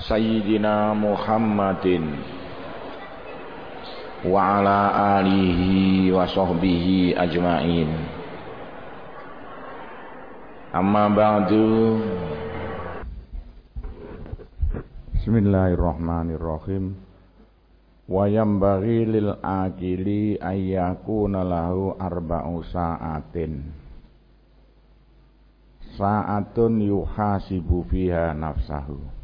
Sayyidina Muhammadin wa alihi wa ajmain. Amma ba'du. Bismillahirrahmanirrahim. Wa yambaghi lil akili ayyakuna lahu arba'u sa'atun yuhasibu fiha nafsahu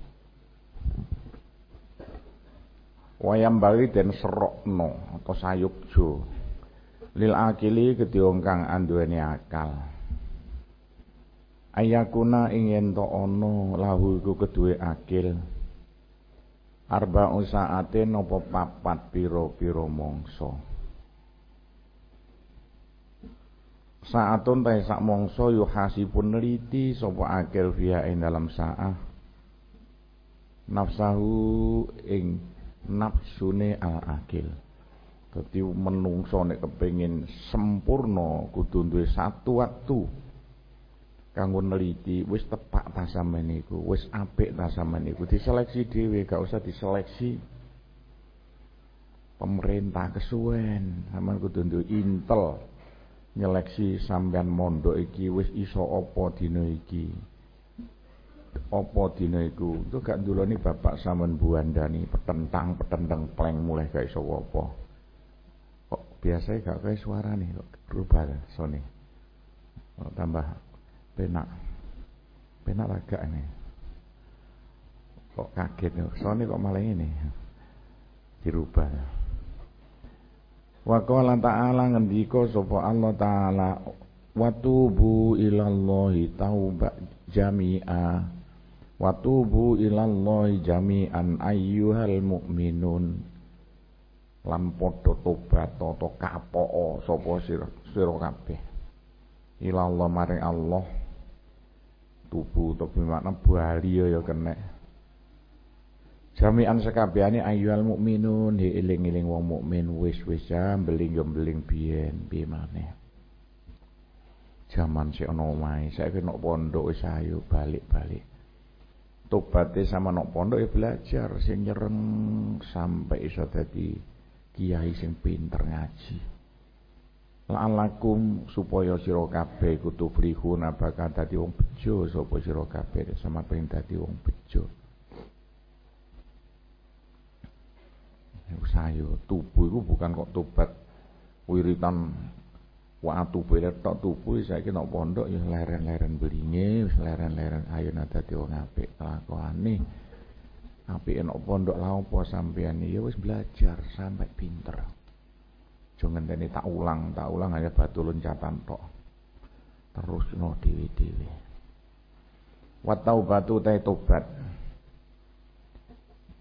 wayam bali den serokno atau sayukjo lil akili kedhe kang anduweni akal. Ayakuna ingin to ono lahu iku kedue akil. Arba usaate nopo papat piro-piro mongso saatun tae sak mongso yuhasipun neliti sapa akil via ing dalam saah nafsahu ing nafsune al akil dadi menungso nek kepengin sempurna kudu duwe satu waktu kanggo neliti wis tepak ta sampean iku wis apik ta sampean iku diseleksi dhewe gak usah diseleksi pemerintah kesuwen. Sampean kudu duwe intel nyeleksi sampean mondok iki wis iso apa dina iki apa dina iku? Itu gak nduloni bapak sampean buandani petentang petentang pleng mulai gak iso apa kok biasa gak kayak suara nih kok berubah sone kok tambah penak penak agak ini. Kok kaget nih sone kok malah ini. Dirubah. Wa qala ta'ala ngendika sapa Allah taala watubu ilallahi tauba jami'a Watubu ilallahi jami'an ayyuhal mu'minun. Lan padha tobat to kapok sapa sira sira kabeh. Ilallah maring Allah tubu to makna bali ya kena. Jami'an sekabehane ayyuhal mu'minun he eling-eling wong mukmin wis-wis beling yo beling biyen piye maneh. Jaman si ana omahe saiki nek pondok wis ayo balik-balik tobaté sama nok pondok ya belajar sing nyereng sampai iso dadi kiai sing pinter ngaji. La'alakum supaya sira kabeh kudu frihun bakal dadi wong bejo sapa sira kabeh sama pengen dadi wong bejo. Sayo tubuh itu bukan kok tobat wiritan wa atubu ila tok tubuh saiki nek pondok ya leren-leren belinge wis leren-leren ayo dadi wong apik kelakuane. Apike nek pondok lha apa sampean ya wis belajar sampai pinter. Aja ngenteni tak ulang tak ulang hanya batu loncatan tok. Terus no dewi-dewi wa taubatu ta tobat?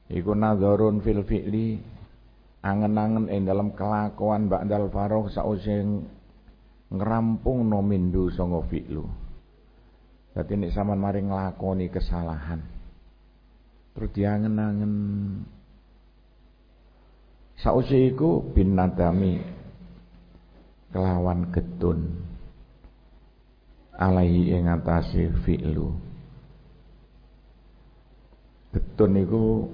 Iku nazarun fil fi'li angen-angen ing dalam kelakuan ba'dal faroh sausing ngerampung no mindu songo fi'lu dadi nek sampean mari nglakoni kesalahan terus diangen-angen. Sausi iku bin nadami kelawan getun alaihi ing atase fi'lu getun iku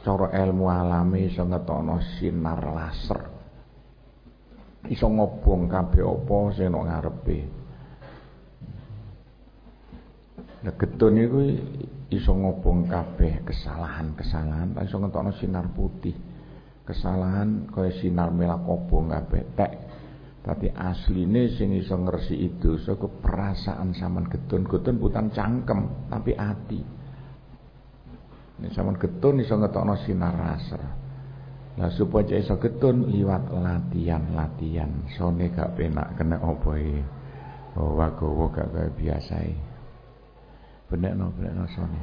cara ilmu alami iso ngetokno sinar laser iso ngobong kabeh apa sing ana ngarepe Nah getun iku iso ngobong kabeh kesalahan-kesalahan, iso ngetokno sinar putih. Kesalahan kaya sinar melak obong kabeh tek. Tapi asline sing iso ngresi itu so perasaan sampean getun. Getun bukan cangkem, tapi ati. Nek sampean getun iso ngetokno sinar rasa. Lah supaya iso getun liwat latihan-latihan. Sone gak penak kena opo e. Oh wagowo gak kaya biasa e. benekno benekno sone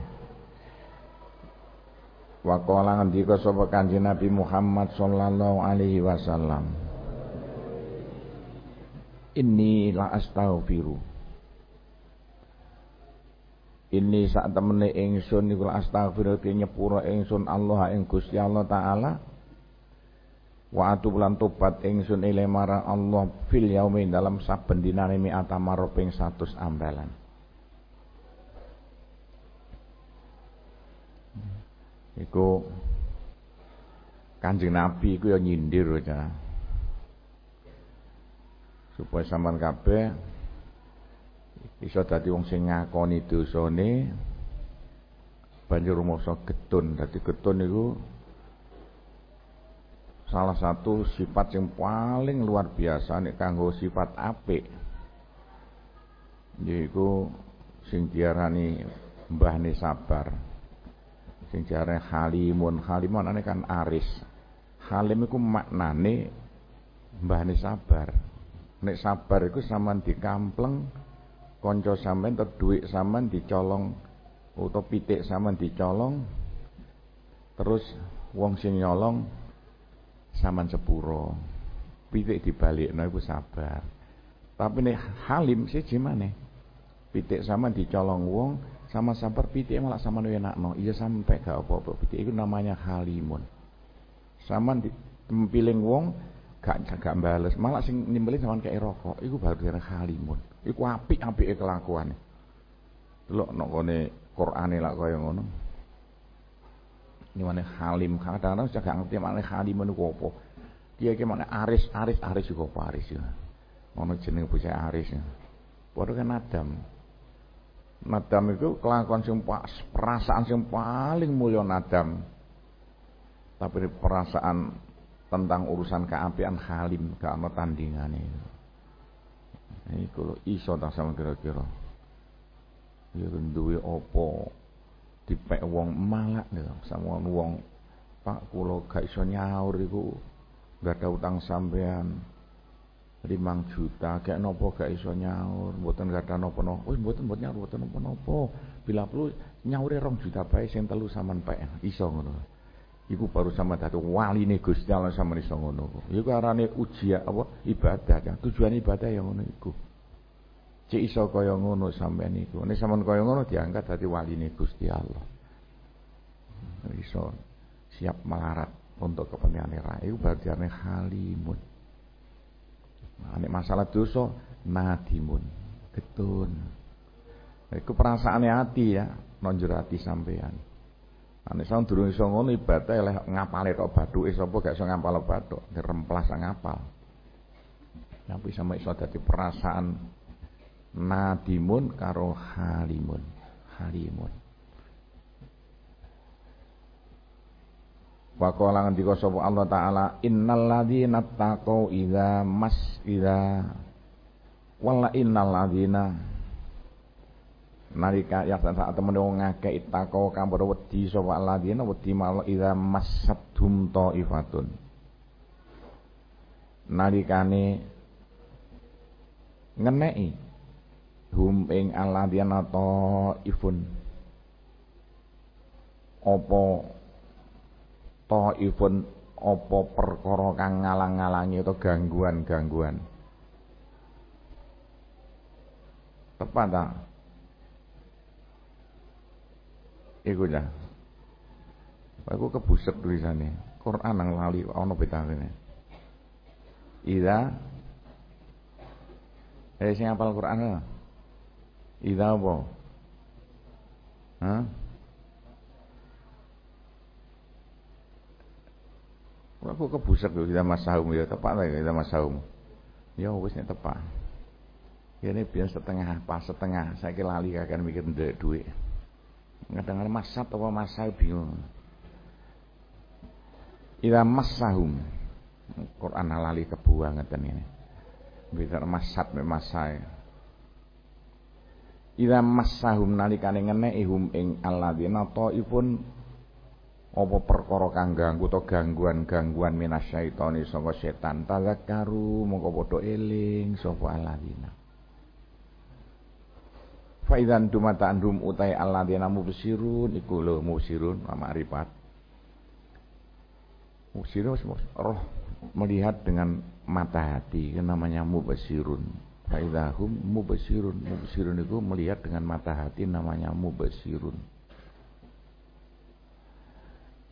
Wa qala ngendika sapa Kanjeng Nabi Muhammad sallallahu alaihi wasallam Inni la astaghfiru Ini saat temene ingsun niku astaghfiru nyepura ingsun Allah ing Gusti Allah taala wa atu lan tobat ingsun ile marang Allah fil yaumi dalam saben dinane mi atamaro ping 100 ambalan iku Kanjeng Nabi iku ya nyindir ya. Supaya sampean kabeh iso dadi wong sing ngakoni dosane banjur rumangsa getun. Dadi getun iku salah satu sifat yang paling luar biasa nek kanggo sifat apik. Yaiku sing diarani mbahne sabar. Sing jarane halimun. Halimun ane kan aris. Halim iku maknane mbahne sabar. Nek sabar iku sampean dikampleng kanca sampean ter dhuwit sampean dicolong utawa pitik sampean dicolong terus wong sing nyolong sampean sepuro. Pitik dibalikno iku sabar. Tapi nek halim siji maneh. Pitik sampean dicolong wong sama sabar pitik malah sama no iya sampai gak apa-apa. Pitik itu namanya halimun. Sama tempiling wong gak gak bales. Malah sing nimbelin sama kayak rokok itu baru dia halimun. Itu api-api kelakuan delok nok kone Qur'ane lah kaya ngono ini mana halim. Kadang-kadang saya gak ngerti mana halimun itu apa. Dia ki mana aris aris aris juga apa? Aris ya. Ngono jeneng bocah aris ya. Padha kan Adam. Nadam itu kelakuan sing perasaan yang paling mulia nadam. Tapi perasaan tentang urusan keapian halim gak ana. Ini kalau iso tak sama kira-kira. Ya duwe apa dipek wong malak lho sama wong Pak kula gak iso nyaur iku. Gak ada utang sampean limang juta kayak nopo gak iso nyaur. Mboten ada nopo nopo wis mboten mboten nyaur mboten nopo nopo bila perlu nyaure rong juta bae sing telu sampean pek. Iso ngono. Iku baru sama dadi wali ne Gusti Allah sama iso ngono. Iku arane ujian apa ibadah tujuan ibadah yang ngono iku cek iso kaya ngono sampean iku nek sampean kaya ngono diangkat dadi wali ne Gusti Allah iso siap melarat untuk kepentingan ra iku berarti halimun Nah, masalah dosa nadimun, getun. Iku perasaane hati ya, nonjur hati sampean. Nek sampean durung iso ngono ibadah leh ngapale tok bathuke sapa gak iso ngapal bathuk, diremplas ngapal. Tapi sama iso dadi perasaan nadimun karo halimun. Halimun. Wa qala ngendika sapa Allah taala innal ladzina taqau idza mas idza wala innal ladzina nalika ya saat temen wong ngakeh itako kang wedi sapa alladzina wedi mal idza masadhum taifatun nalikane ngeneki hum ing alladzina taifun apa taifun apa perkara kang ngalang-alangi atau gangguan-gangguan. Tepat tak? Iku dah. Aku kebuset tulisannya. Quran nang lali ana betane. Ida Eh sing hafal Quran Ida apa? Hah? Aku kebusak lho kita Mas Saum ya tepat lah kita Mas Saum. Ya wis nek tepat. Ya ini biar setengah pas setengah saya lali akan mikir ndek duit. Kadang-kadang masat apa masal bingung. Ila masahum. Quran lali kebuang ngeten ini. Bicara masat me masai. Ila masahum nalikane ngeneki ing alladzina taifun apa perkara kang ganggu to gangguan-gangguan minasyaitoni saka setan tazakkaru mongko padha eling sapa aladina Fa idzan dumata andum utai alladzina mubsirun iku lho mubsirun ma'rifat. Mubsirun roh melihat dengan mata hati namanya mubsirun. Fa idzahum mubsirun. Mubsirun itu melihat dengan mata hati namanya mubsirun.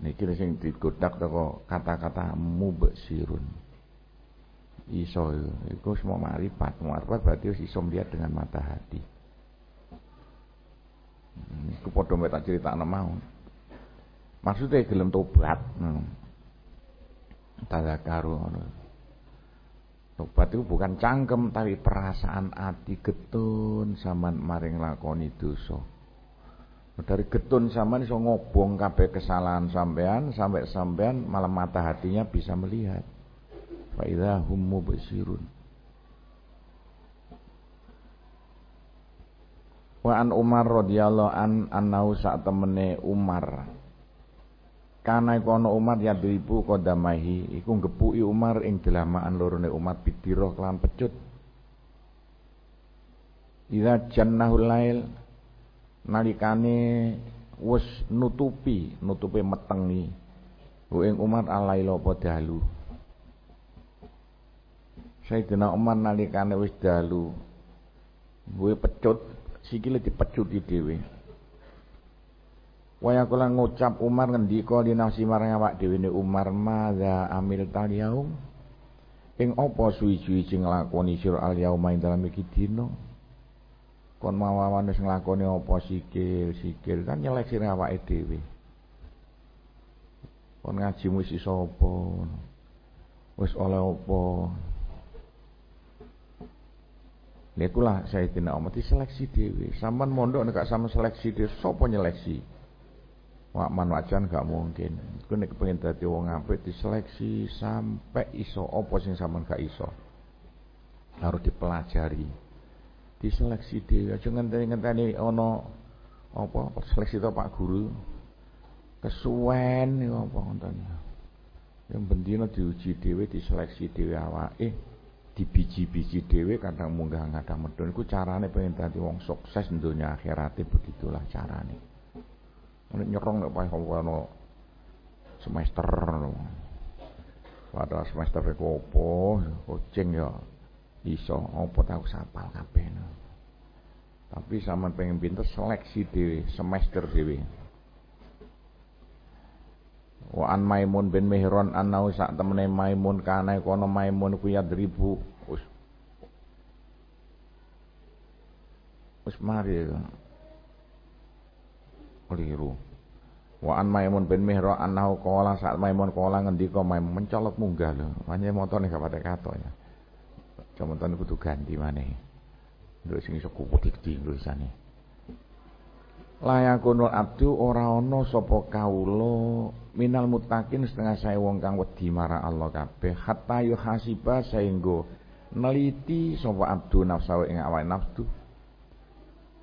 Niki sing digodak teko kata-kata mubsirun iso iku semua marifat marifat berarti iso melihat dengan mata hati hmm, iku padha mek tak critakno mau gelem tobat hmm. tazakaru ngono tobat itu bukan cangkem tapi perasaan hati getun sama maring lakoni dosa. Dari getun sama iso ngobong kabeh kesalahan sampean sampai sampean malam mata hatinya bisa melihat. Fa idza hum mubsirun. Wa an Umar radhiyallahu an annau sak temene Umar kana iku ana Umar yadribu qadamahi iku ngepuki Umar ing delamaan lorone Umar bidira kelan pecut. Ida jannahul lail nalikane wis nutupi nutupi metengi. Ing Umar alaila apa dalu? Sayyidina Umar nalikane wis dalu. Duwe pecut sikile dipecuti dhewe Waya kula ngucap Umar ngendika li nafsi marang awak dhewe ne Umar madza amil tal yaum? Ing apa suwi-suwi sing nglakoni sira al yauma ing dalem iki dina? Kon mawawan wis nglakoni apa? Sikil sikil. Kan nyeleksi awake dhewe. Kon ngaji wis iso apa? Wis oleh apa? Lha itulah Sayyidina Umar diseleksi dhewe. Sampeyan mondok nek sama seleksi dhewe sapa nyeleksi? Wak man wajan gak mungkin. Iku nek kepengin dadi wong apik diseleksi sampai iso apa sing sampean gak iso. Harus dipelajari. Diseleksi dhewe aja ngenteni-ngenteni ana apa seleksi to Pak Guru. Kesuwen niku apa ngoten. Yang bendina diuji dhewe diseleksi dhewe awake. Eh, di biji-biji dhewe kadang munggah kadang medun iku carane pengen dadi wong sukses dunia akhirate begitulah carane nek nyerong nek pae ono semester pada semester iku opo kucing ya iso opo tau sapal kabeh. Tapi sama pengen pinter seleksi dhewe semester dhewe. Wa an Maimun bin Mihron annau sak temene Maimun kana kono Maimun ku yadribu us us mari keliru. Wa an Maimun bin Mihron annau qala sak Maimun qala ngendika Maimun mencolok munggah lho. Manye motone gak patek kato ya. Jamantan kudu ganti maneh. Nduk sing iso kuput iki tulisane layakunul abdu ora ana sapa kawula minal mutakin setengah saya wong kang wedi marang Allah kabeh. Hatta yuhasiba saenggo neliti sapa abdu nafsu ing awak nafsu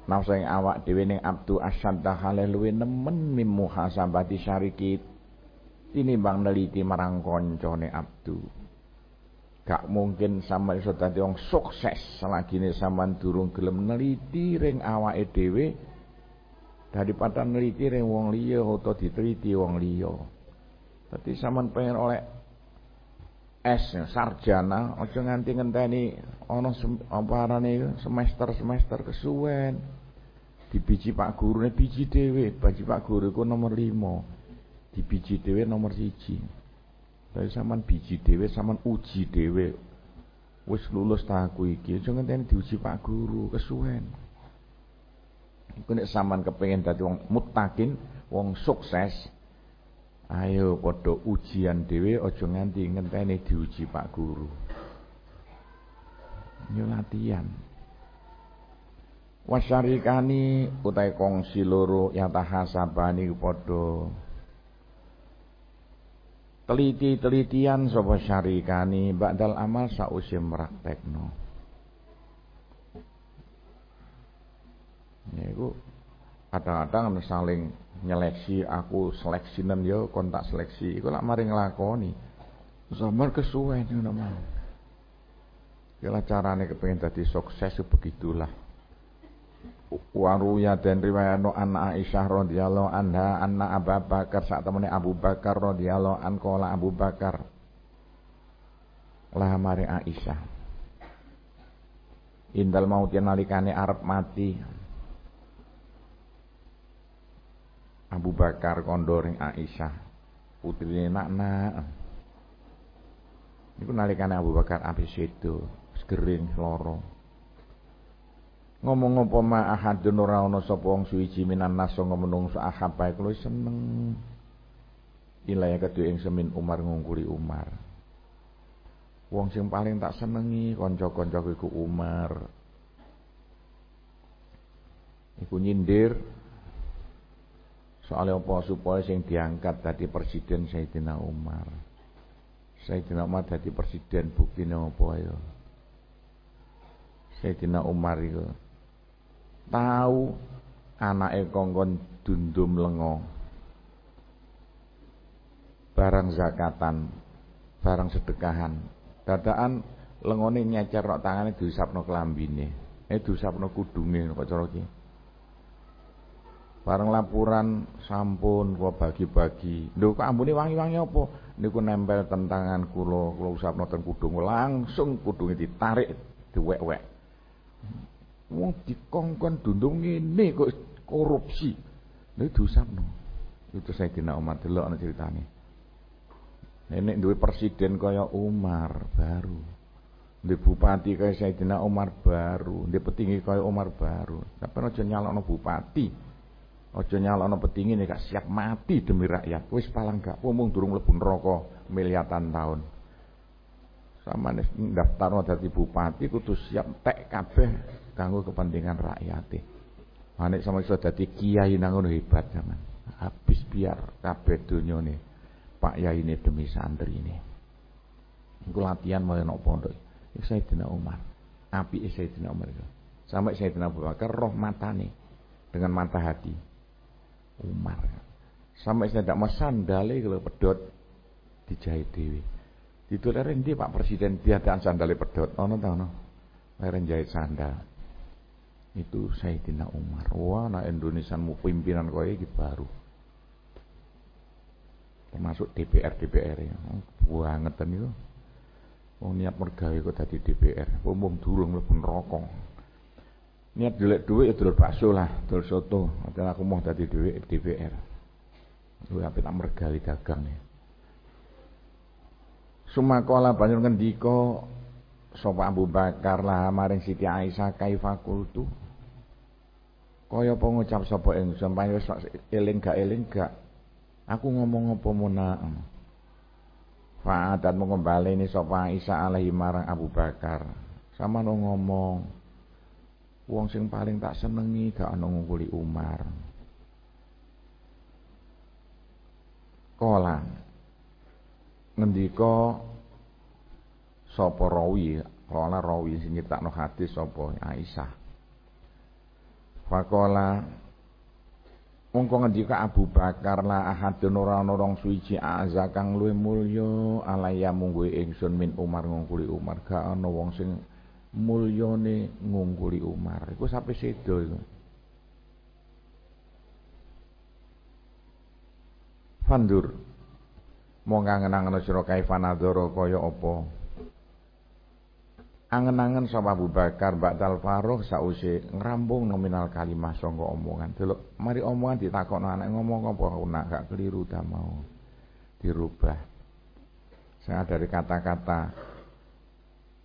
nafsu ing awak dhewe ning abdu asyadda hale luwe nemen mim muhasabati syariki tinimbang neliti marang kancane abdu gak mungkin sama iso dadi wong sukses selagine sampean durung gelem neliti ring awake dhewe daripada neliti ring wong liya utawa diteliti wong liya. Dadi sampean pengen oleh S sarjana aja nganti ngenteni ana apa arane semester-semester kesuwen. Di biji Pak Guru ne biji dhewe, biji Pak Guru iku nomor 5. Di biji dhewe nomor 1. Dadi sampean biji dhewe sampean uji dhewe. Wis lulus ta aku iki, aja ngenteni diuji Pak Guru kesuwen. Iku nek sampean kepengin dadi wong mutakin, wong sukses, ayo padha ujian dhewe aja nganti ngenteni diuji Pak Guru. Yo latihan. Wasyarikani utai kongsi loro yatahasabani padha teliti-telitian sapa syarikani ba'dal amal sause praktekno. Ya kadang-kadang saling nyeleksi aku seleksinan yo kontak seleksi iku lak mari nglakoni. Samar kesuwen ngono mah. Kala carane kepengin dadi sukses begitulah. Waruya dan riwayatno anna Aisyah radhiyallahu anha anna Abu Bakar saat temene Abu Bakar radhiyallahu an kala Abu Bakar lah mari Aisyah indal maut nalikane arep mati Abu Bakar kondoring Aisyah. Putrine nak-nak niku nalikane Abu Bakar api sedo segering loro. Ngomong apa ma ahadun ora ana sapa wong suwiji minan nas sanga menungso ahabba iku seneng. Ilaya kedue ing semin Umar ngungkuri Umar. Wong sing paling tak senengi kanca-kancaku iku Umar. Iku nyindir soalnya apa supaya sing diangkat tadi presiden Sayyidina Umar. Sayyidina Umar tadi presiden buktine apa ya? Sayyidina Umar itu tahu anake kongkon dundum lengo barang zakatan barang sedekahan. Dadakan lengone nyecer nok tangane diusapno kelambine. Eh diusapno kudunge kok cara iki bareng laporan sampun kula bagi-bagi lho kok ambune wangi-wangi apa niku nempel tentangan kula kula usapno ten kudung langsung kudunge ditarik diwek-wek Wong dikongkon dundung ngene kok korupsi. Lha diusapno. Itu saya Sayyidina Umar delok ana ceritane. Nenek duwe presiden kaya Umar baru. Duwe bupati kaya Sayyidina Umar baru, duwe petinggi kaya Umar baru. Tapi aja nyalokno bupati. Aja nyalokno petinggi nek gak siap mati demi rakyat. Wis palang gak mung durung mlebu neraka miliatan tahun. Sama nek daftar dadi bupati kudu siap tek kabeh kanggo kepentingan rakyat. Manik sama iso dadi kiai nang ngono hebat zaman. Habis biar kabeh donyane Pak Yai ini demi santri ini. Iku latihan mau nok pondok. Iku Sayyidina Umar. Api Sayyidina Umar itu. Sampai Sayyidina Abu Bakar roh matane dengan mata hati. Umar. Sampai saya tidak mau sandale kalau pedot dijahit dewi. Ditularin dia Pak Presiden dia ada sandale pedot. Ono ta ono. Leren jahit sandal itu Sayyidina Umar wah nah Indonesia mau pimpinan kau ini baru termasuk DPR DPR ya banget itu Oh niat mergawe kok tadi DPR umum durung pun rokok niat jelek duit ya dulur bakso lah dulur soto atau aku mau tadi duit DPR lu apa tak mergali dagang ya Sumakola banyak ngendiko Sopa Abu Bakar lah maring Siti Aisyah kaifa kultu Kaya apa ngucap sapa ingsun pancen eling gak eling gak. Aku ngomong apa muna. Fa'adat mengembali ini sapa Isa alaihi marang Abu Bakar. Sama no ngomong. Wong sing paling tak senengi gak ana ngungkuli Umar. Kola ngendika sapa rawi, kala rawi sing nyiptakno hadis sapa Aisyah. Fakola Mongko ngendika Abu Bakar la ahadun ora ana rong suci azza kang luwih mulya alaya munggu ingsun min Umar ngungkuli Umar gak ana wong sing mulyane ngungkuli Umar. Iku sampe sedo iku. Fandur mongko ngenang ana sira kaifanadzara kaya apa? Angen-angen sapa Abu Bakar Ba'dal Faruq sause ngrambung nominal kalimah sangka omongan. Delok mari omongan ditakokno anak. Ngomong apa? Nak gak keliru ta mau dirubah. Saya dari kata-kata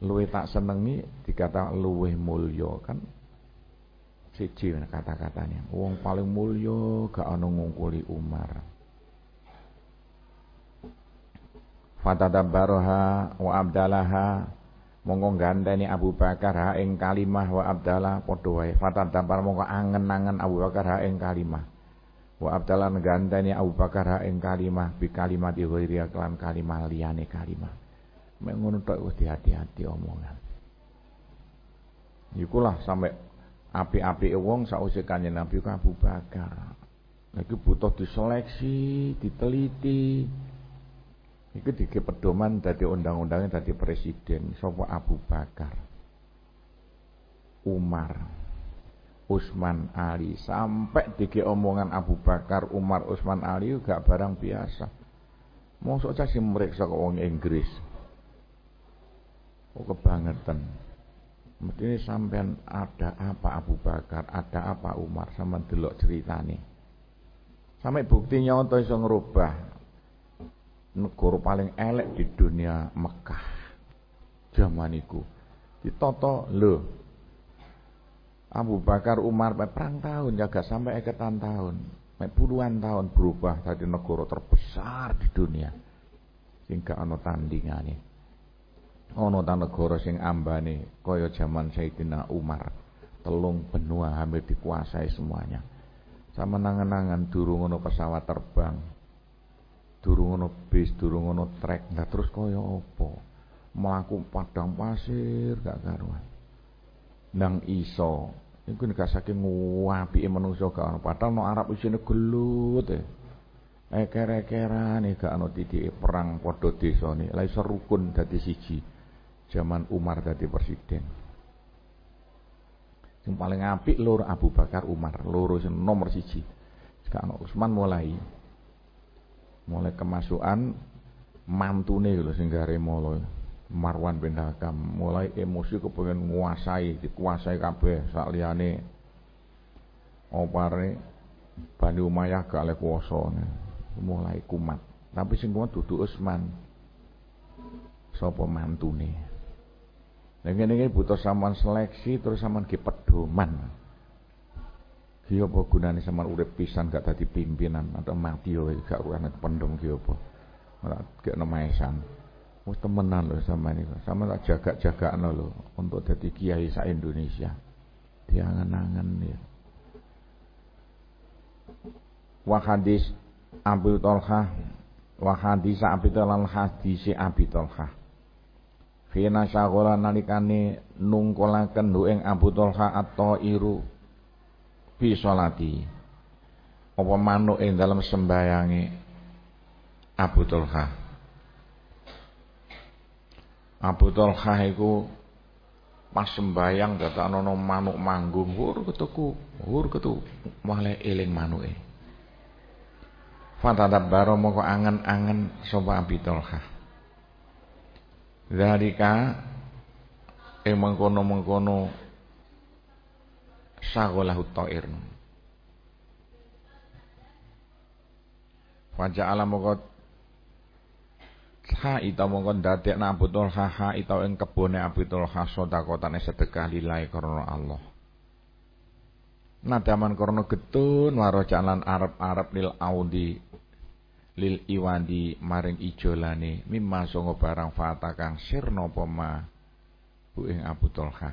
luwe tak senengi dikata luwe mulya kan? Siji kata-katanya. Wong paling mulya gak ana ngungkuli Umar. Fatadabbaroha wa abdalaha. Mongko gandani Abu Bakar ha ing kalimah wa Abdallah padha wae. Fatan dampar mongko angen-angen Abu Bakar ha ing kalimah. Wa Abdallah gandani Abu Bakar ha ing kalimah bi kalimat ghairi kelan kalimah liyane kalimah mek ngono hati-hati omongan. Ikulah sampai api-api wong sausé kanjeng Nabi Abu Bakar. Lagi butuh diseleksi diteliti. Iku dike pedoman dari undang-undangnya dari presiden. Sapa Abu Bakar. Umar. Utsman Ali. Sampai dike omongan Abu Bakar Umar Utsman Ali gak barang biasa. Mosok cah sing mriksa kok Inggris kok kebangetan. Mesti sampean ada apa Abu Bakar ada apa Umar sama delok ceritane. Sampai bukti nyata iso ngerubah negara paling elek di dunia Mekah zaman iku. Ditoto lho Abu Bakar Umar perang tahun jaga sampai eketan tahun. Puluhan tahun berubah tadi negara terbesar di dunia. Sehingga ana tandingane ana ta negara sing ambane kaya zaman Sayyidina Umar telung benua hampir dikuasai semuanya. Sama nangan-nangan durung ana pesawat terbang durung ana bis durung ana trek. Nah terus kaya apa? Mlaku padang pasir gak karuan. Nang iso. Iku nek saking apike manungsa gak ana. Padahal no Arab isine gelut e eker-ekeran gak ana titike perang padha desane la iso rukun dadi siji zaman Umar dadi presiden. Yang paling apik lur Abu Bakar Umar loro nomor siji. Sekarang Utsman mulai mulai kemasukan mantune lho sing gare mulai Marwan bin Hakam mulai emosi kepengen nguasai dikuasai kabeh sak liyane. Opare Bani Umayyah gak oleh kuasa. Mulai kumat. Tapi sing kumat dudu Utsman sapa mantune Nah ngene butuh saman seleksi terus saman ki pedoman. Ki apa gunane saman urip pisan gak dadi pimpinan atau mati yo gak urane pendem ki apa. Ora gak nemesan. Wis temenan lho sama ini, sama tak jaga-jagakno lho untuk jadi kiai sa Indonesia. Diangan-angan ya. Wa hadis Abu Talha wa hadis Abi Talha hadis Abi Talha. Fina syagola nalikane nungkolaken hu Abu Talha atau iru bi salati. Apa manuk ing dalam sembayange Abu Talha. Abu Talha iku pas sembayang dadakno manuk manggung wur ketuku wur ketu malah eling manuke Fatadabbaro moko angen-angen sapa Abi Talha Zalika ing mengkono-mengkono sagolahu ta'ir Faja'ala moko ha ita mongko ndadekna Abu Talha ha ita ing kebone Abu Talha sedekahane sedekah lillahi karena Allah. Nadaman karena getun waro jalan Arab-Arab lil audi lil iwandi maring ijolane mimma songo barang fata kang sirna pema bu Abu Talha.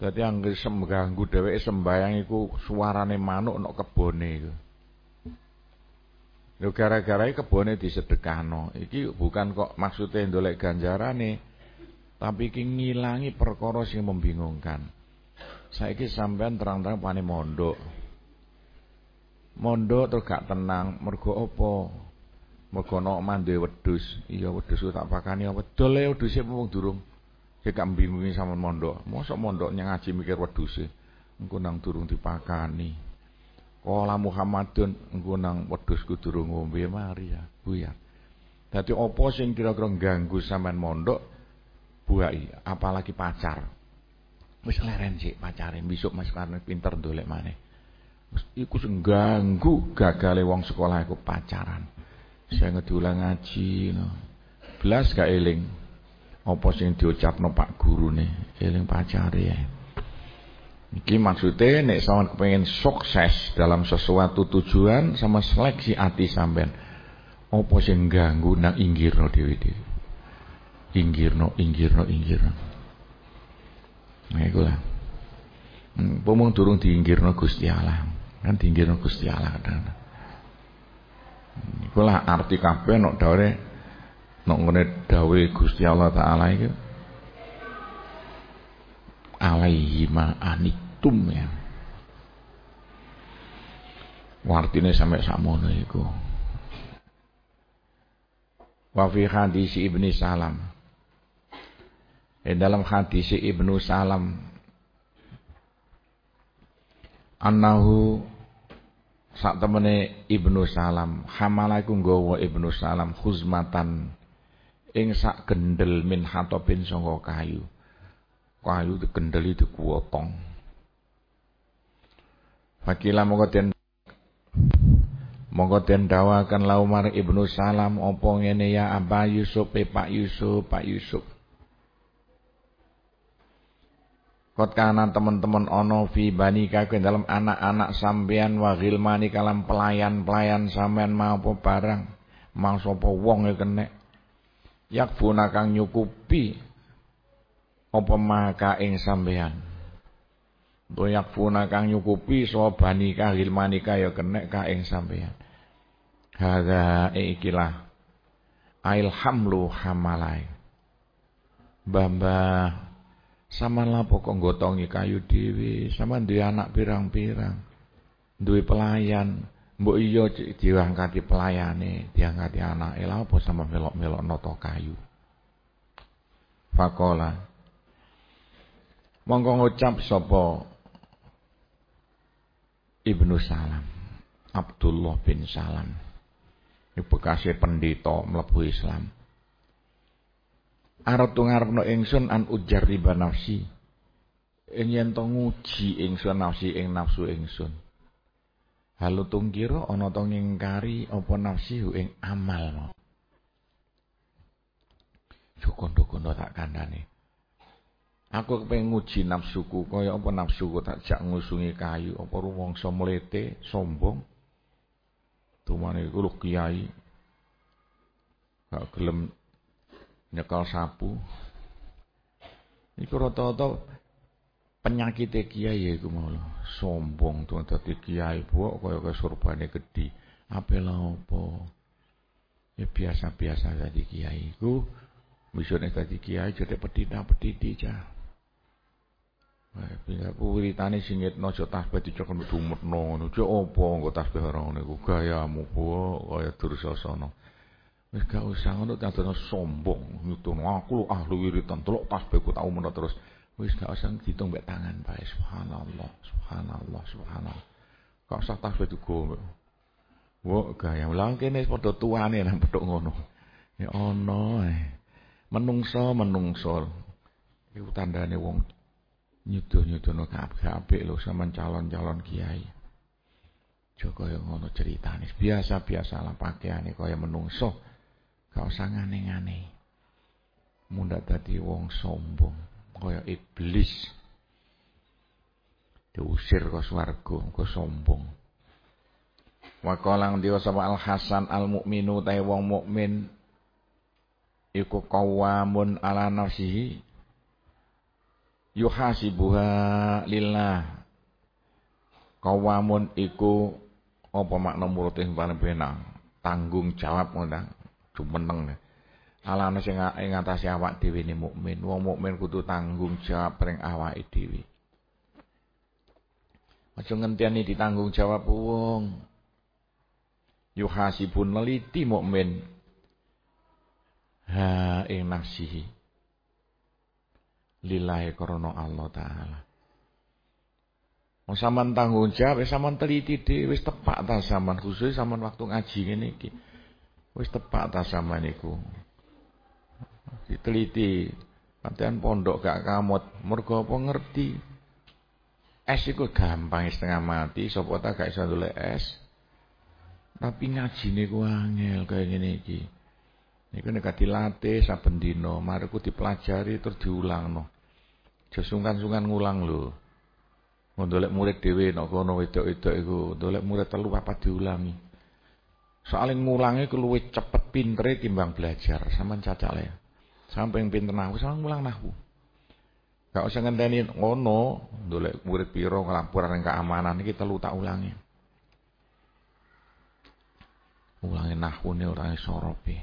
Dadi anggere semganggu dheweke sembayang iku suarane manuk nok kebone iku. Lho gara-gara kebone disedekahno. Iki bukan kok maksudnya ndolek ganjarane, tapi iki ngilangi perkara sing membingungkan. Saiki sampean terang-terang pane mondok. Mondok terus gak tenang, mergo apa? Mergo ana mande wedhus. Iya wedhus tak pakani apa? Dole wedhuse wong durung. Sik gak bingungi sama mondok. Mosok nyang ngaji mikir wedhuse. Engko nang durung dipakani. Kala Muhammadun engko nang wedhusku durung ngombe mari ya, buyar. Dadi apa sing kira-kira ganggu sampean mondok? Buai, apalagi pacar. Wis leren sik pacare, besok Mas Karno pinter ndolek maneh. Iku sing ganggu wong sekolah iku pacaran. Saya ngedulang ngaji no. Belas gak eling. Apa sing diucapno Pak gurune, eling pacare ya. Iki maksudnya nek sampean kepengin sukses dalam sesuatu tujuan sama seleksi hati sampean. Apa sing ganggu nang inggirno dhewe-dhewe. Inggirno, inggirno, inggirno. Nah iku lah. Hmm, pomong durung diinggirno Gusti Allah. Kan diinggirno Gusti Allah. Hmm, iku arti kabeh nek dawe nek ngene dawe Gusti Allah taala iki alaihi ma anitum ya. Wartine sampai sakmono iku. Wa fi hadis Ibnu Salam. Di dalam hadis Ibnu Salam annahu sak temene Ibnu Salam. Hamala iku nggawa Ibnu Salam khuzmatan ing sak gendel min hatopin saka kayu. Kayu gendel itu kuotong Fakila mongko den mongko den dawakan lau Ibnu Salam apa ngene ya Aba Yusuf e Pak Yusuf Pak Yusuf Kot kana teman-teman ono fi bani kaku dalam anak-anak sampean wa ghilmani kalam pelayan-pelayan sampean mau apa barang mau sapa wong e kene yakfuna kang nyukupi apa maka ing sampean. Do yakfuna kang nyukupi so bani ka ghilmani ka ya kene ka ing sampean. Hadza ikilah. Ail hamlu hamalai Bamba sama lah pokok gotongi kayu dewi, sama duwe anak pirang-pirang. Duwe pelayan, mbok iya diangkati pelayane, diangkati anak lha apa sama melok-melok noto kayu. Fakola. Monggo ngucap sapa Ibnu Salam, Abdullah bin Salam. Ibu bekasih pendeta mlebu Islam. Aratu ngarepno ingsun an ujar riba nafsi. Yen to nguji ingsun nafsi ing nafsu ingsun. Halu tungkira ana to ngingkari apa nafsi ing amal. Cokondo-kondo tak kandhane. Aku kepengen nguji nafsuku kaya apa nafsuku tak jak ngusungi kayu apa rumangsa mlete sombong. Tumane iku kiai gak gelem nyekel sapu. Iku rata-rata penyakit kiai iku mau sombong tuh dadi kiai buak kaya kaya surbane gedhi. Ape lha apa? Ya biasa-biasa dadi kiai iku misune dadi kiai jadi pedina pedidi cah. Wah, pindah wiritane sing ngetno aja tasbih dicekon dumetno ngono. Cek apa engko tasbih ora ngono iku gayamu buak kaya dursasana. Wis gak usah ngono dadono sombong nyutono aku ahli wiritan telok tasbihku tak umur terus. Wis gak usah ditung mbek tangan bae subhanallah subhanallah subhanallah. Kok usah tasbih tuku. Wo gaya ulang kene padha tuane nang pedhok ngono. Ya ana eh. Menungso menungso. Iku tandane wong nyuduh-nyudono kabeh lho sampean calon-calon kiai. Joko yang ngono ceritane. Biasa-biasa lah pakaiane kaya menungso. Gak usah ngane-ngane. Tadi wong sombong, kaya iblis. Diusir ke swarga, ke sombong. Wa qalang dia sama Al Hasan al mukminu ta wong mukmin iku qawamun ala nafsihi yuhasibuha lillah. Qawamun iku apa makna murute paling benang? Tanggung jawab ngono jumeneng. Alane sing ing atase awak dhewe ne mukmin. Wong mukmin kudu tanggung jawab ring awake dhewe. Aja ngenteni ditanggung jawab wong. Yuhasibun neliti mukmin. Ha ing nafsihi. Lillahi karena Allah taala. Wong tanggung jawab, sampean teliti dhewe wis tepak ta khusus sampean waktu ngaji iki. Wis tepak ta sama niku. Diteliti. Pantean pondok gak kamot. Mergo apa ngerti. Es iku gampang setengah mati. Sopo tak gak iso ndolek es. Tapi ngaji niku angel kaya ngene iki. Niku nek dilatih saben dina, mariku dipelajari terus diulangno. Aja sungkan-sungkan ngulang lho. Ndolek murid dhewe nek kono wedok-wedok iku, ndolek murid telu apa diulangi. Soalnya ngulangnya keluwe cepet pintere timbang belajar. Sama caca ya. Sampai yang pinter nahu, sama ngulang nahu. Gak usah ngenteni ngono, dolek murid piro ngelaporan yang keamanan kita lu tak ulangi. Ulangi nahu nih orangnya sorope.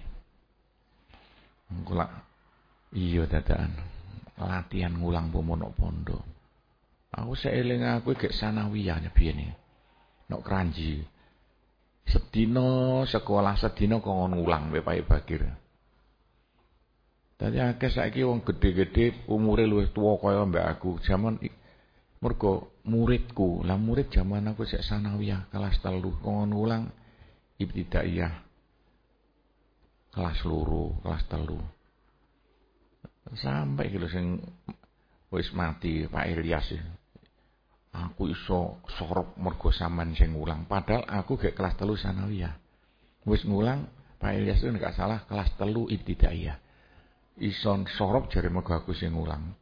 Ngulak iya dadaan. Latihan ngulang pemonok pondok. Aku seeling aku kayak sanawiyah biyen. Nok keranji. Sedino sekolah sedino kok ngulang Pak Bakir. Dadi akeh saiki wong gedhe-gedhe umure luwih tuwa kaya mbak aku. Zaman Mergo muridku, lah murid zaman aku sik sanawiyah kelas telu kon ulang ibtidaiyah kelas loro, kelas telu. Sampai gitu sing wis mati Pak Ilyas. Aku iso sorop mergo sampean sing ngulang. Padahal aku gak kelas telu sanawiyah. Wis ngulang Pak Ilyas itu gak salah kelas telu ibtidaiyah. Ison sorop jare mergo aku sing ngulang.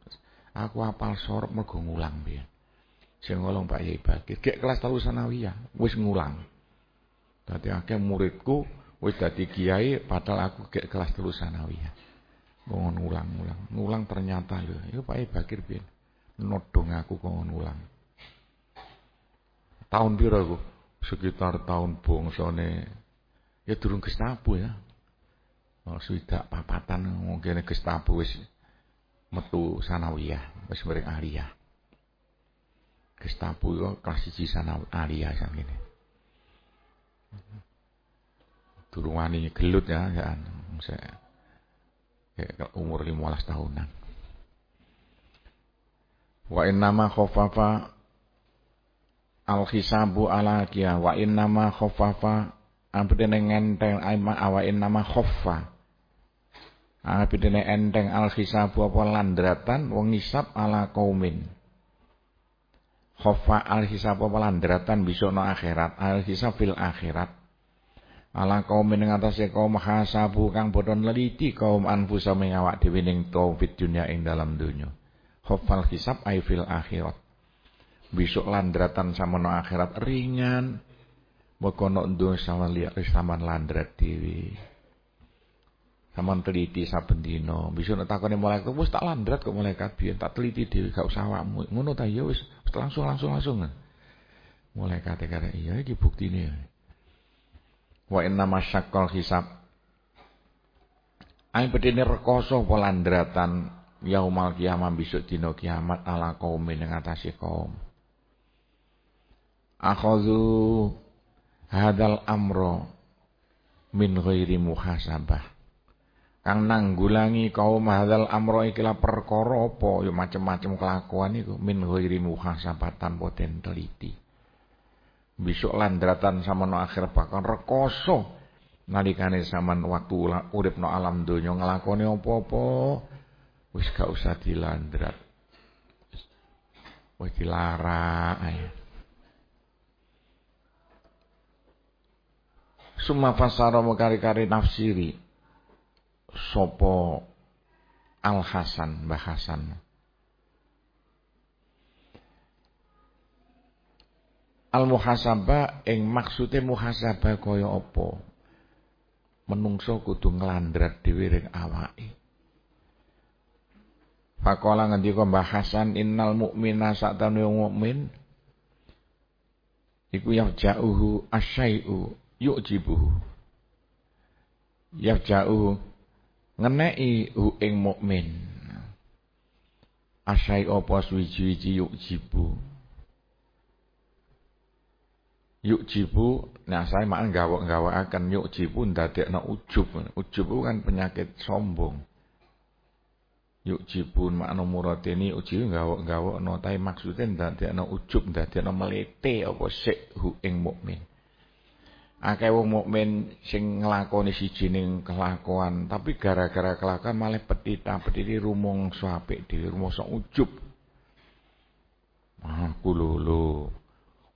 Aku apal sorop mergo ngulang piye. Sing ngolong Pak Yai Bakir, gek kelas telu sanawiyah, wis ngulang. Dadi akeh muridku wis dadi kiai padahal aku gek kelas telu sanawiyah. Ngulang-ngulang. Ngulang ternyata lho, iku Pak Yai Bakir piye? Nodong aku kok ngulang. Tahun piro aku? Sekitar tahun bongsone ya durung Gestapo ya. Oh, swidak papatan mungkin Gestapo wis metu sanawiyah wis mrene aliyah Gestapo itu kelas siji sanawiyah aliyah sakjane durung wani gelut ya kan saya kayak umur 15 tahunan wa innama khaffafa al khisabu ala kia wa innama khaffafa ampun ngenteng awa innama khaffa Abidene enteng al hisabu apa landratan wong ngisab ala kaumin. Khofa al hisab apa landratan bisa no akhirat. Al hisab fil akhirat. Ala kaumin ing atase kaum hasabu kang bodho neliti kaum anfusa mengawak dhewe ning fit dunya ing dalam dunya. Khofal hisab ay fil akhirat. Besok landratan sama no akhirat ringan. Mokono ndung sama liya sama landrat dhewe. Saman teliti saben dina. Bisa nek takone malaikat wis tak landrat kok malaikat biyen tak teliti dhewe gak usah awakmu. Ngono ta ya wis langsung langsung langsung. Malaikat kare iya iki buktine. Wa inna masyaqqal hisab. Aing bedene rekoso pelandratan yaumal kiamat besok dina kiamat ala kaum ing atase kaum. Akhadhu hadal amro min ghairi muhasabah. Kang nanggulangi kaum hadzal amro ikilah perkara apa? Ya macem-macem kelakuan iku. Min ghairi muhasabatan poten teliti. Besok landratan sama no akhir bakal rekoso nalikane saman waktu urip no alam donya nglakoni apa-apa wis gak usah dilandrat. Wis dilara ae Summa fasara kari-kari nafsiri. Sopo Al Hasan Mbah Hasan. Al muhasabah ing maksude muhasabah kaya apa? Menungso kudu nglandrat dhewe ring awake. Pakola ngendika Mbah Hasan innal mukmina satane wong mukmin iku yafja'uhu asyai'u yu'jibuhu. Yafja'uhu. Ngeneki hu ing mukmin. Asai apa yuk jibu yuk jibu nah saya mak gawak akan yuk jibu ndadekno ujub. Ujub kan penyakit sombong. Yuk jibun makna muradene uji gawak no tapi maksudnya ndadekno ujub ndadekno melete apa sik hu ing mukmin akeh wong mukmin sing nglakoni siji ning kelakuan tapi gara-gara kelakuan malah petita petiti rumangsa apik dhewe rumangsa ujub. Aku lho lho.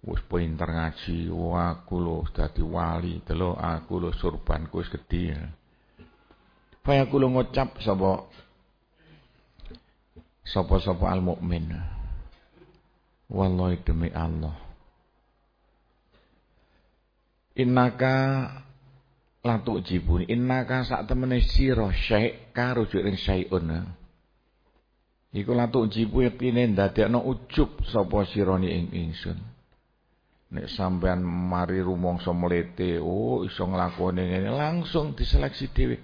Wis pinter ngaji aku lho dadi wali delok aku lho surbanku wis gedhe. Kaya aku lho ngucap sapa? Sapa-sapa al mukmin wallahi demi Allah Innaka latu jibuni. Innaka sak temene sira syai' karujuk ing syai'un. Iku latu jibu yektine ndadekno ujub sapa sirane ing ingsun. Nek sampean mari rumangsa mlete, oh iso nglakoni ngene langsung diseleksi dhewe.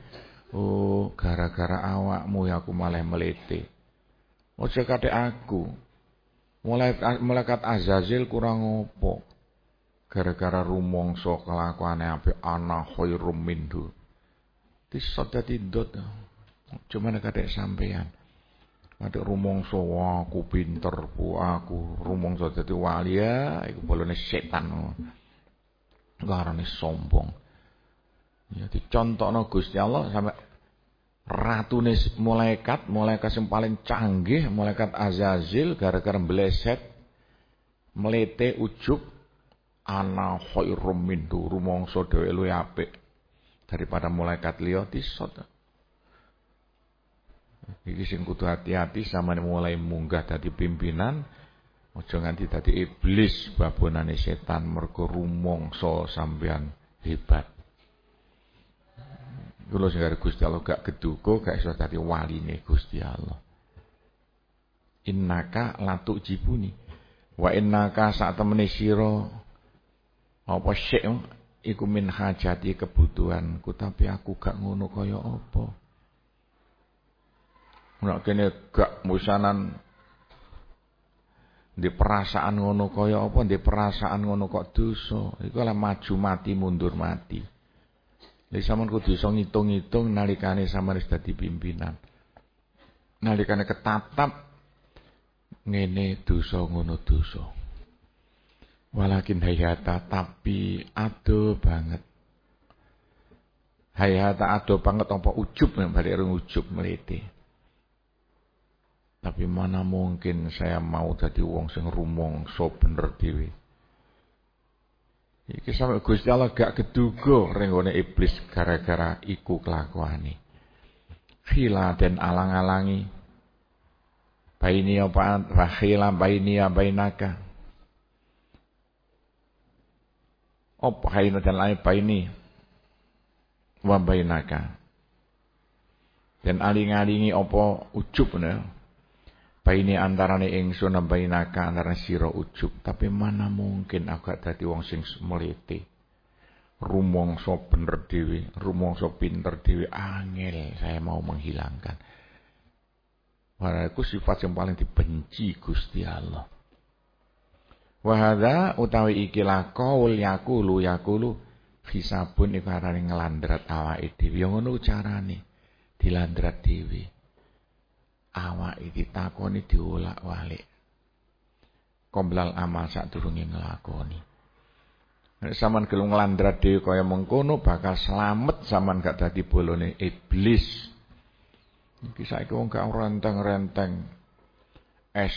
Oh, gara-gara awakmu ya aku malah mlete. Ojo kate aku. Mulai malaikat Azazil kurang opo? Gara-gara rumangsa kelakuane apik ana khairum minhu. Bisa dadi ndot. Cuma nek sampean. Ada rumongso aku pinter, bu aku rumongso dadi wali ya iku bolone setan. Garane sombong. Ya dicontohno Gusti Allah sampai ratune malaikat, malaikat sing paling canggih, malaikat Azazil gara-gara bleset melete ujub ana khairum minhu rumangsa dhewe luwih apik daripada malaikat liya disot. Iki sing kudu hati-hati sama mulai munggah dadi pimpinan, aja nganti dadi iblis babonane setan mergo rumangsa sampean hebat. Kula sing karo Gusti Allah gak geduko gak iso dadi waline Gusti Allah. Innaka latu jibuni. Wa innaka sak temene sira apa syek iku min hajati kebutuhanku tapi aku gak ngono kaya apa. Nek kene gak musanan di perasaan ngono kaya apa, di perasaan ngono kok dosa. Iku lah maju mati mundur mati. Lha sampean kudu iso ngitung-ngitung nalikane sampean wis dadi pimpinan. Nalikane ketatap ngene dosa ngono dosa. Walakin hayata tapi ado banget. Hayata ado banget apa ujub balik rung ujub meliti. Tapi mana mungkin saya mau jadi wong sing so bener dhewe. Iki sampe Gusti Allah gak keduga renggone iblis gara-gara iku kelakuane. Khila dan alang-alangi. Baini apa rakhila baini ya bainaka. Apa haina dan lain baini wa bainaka. Dan aling-alingi apa ujub ne Baini antarane ingsun bainaka antara sira ujub, tapi mana mungkin aku gak dadi wong sing meliti. Rumangsa bener dhewe, rumangsa pinter dhewe angel saya mau menghilangkan. Padahal sifat yang paling dibenci Gusti Allah. Wahada utawi ikilah kaul yakulu yakulu hisabun iku arane nglandrat awake dhewe. Ya ngono carane dilandrat dhewe awake ditakoni diolak-walik. Komblal amal sadurunge nglakoni. Nek sampean gelem nglandrat dhewe kaya mengkono bakal selamat sampean gak dadi bolone iblis. Iki saiki wong gak renteng-renteng. S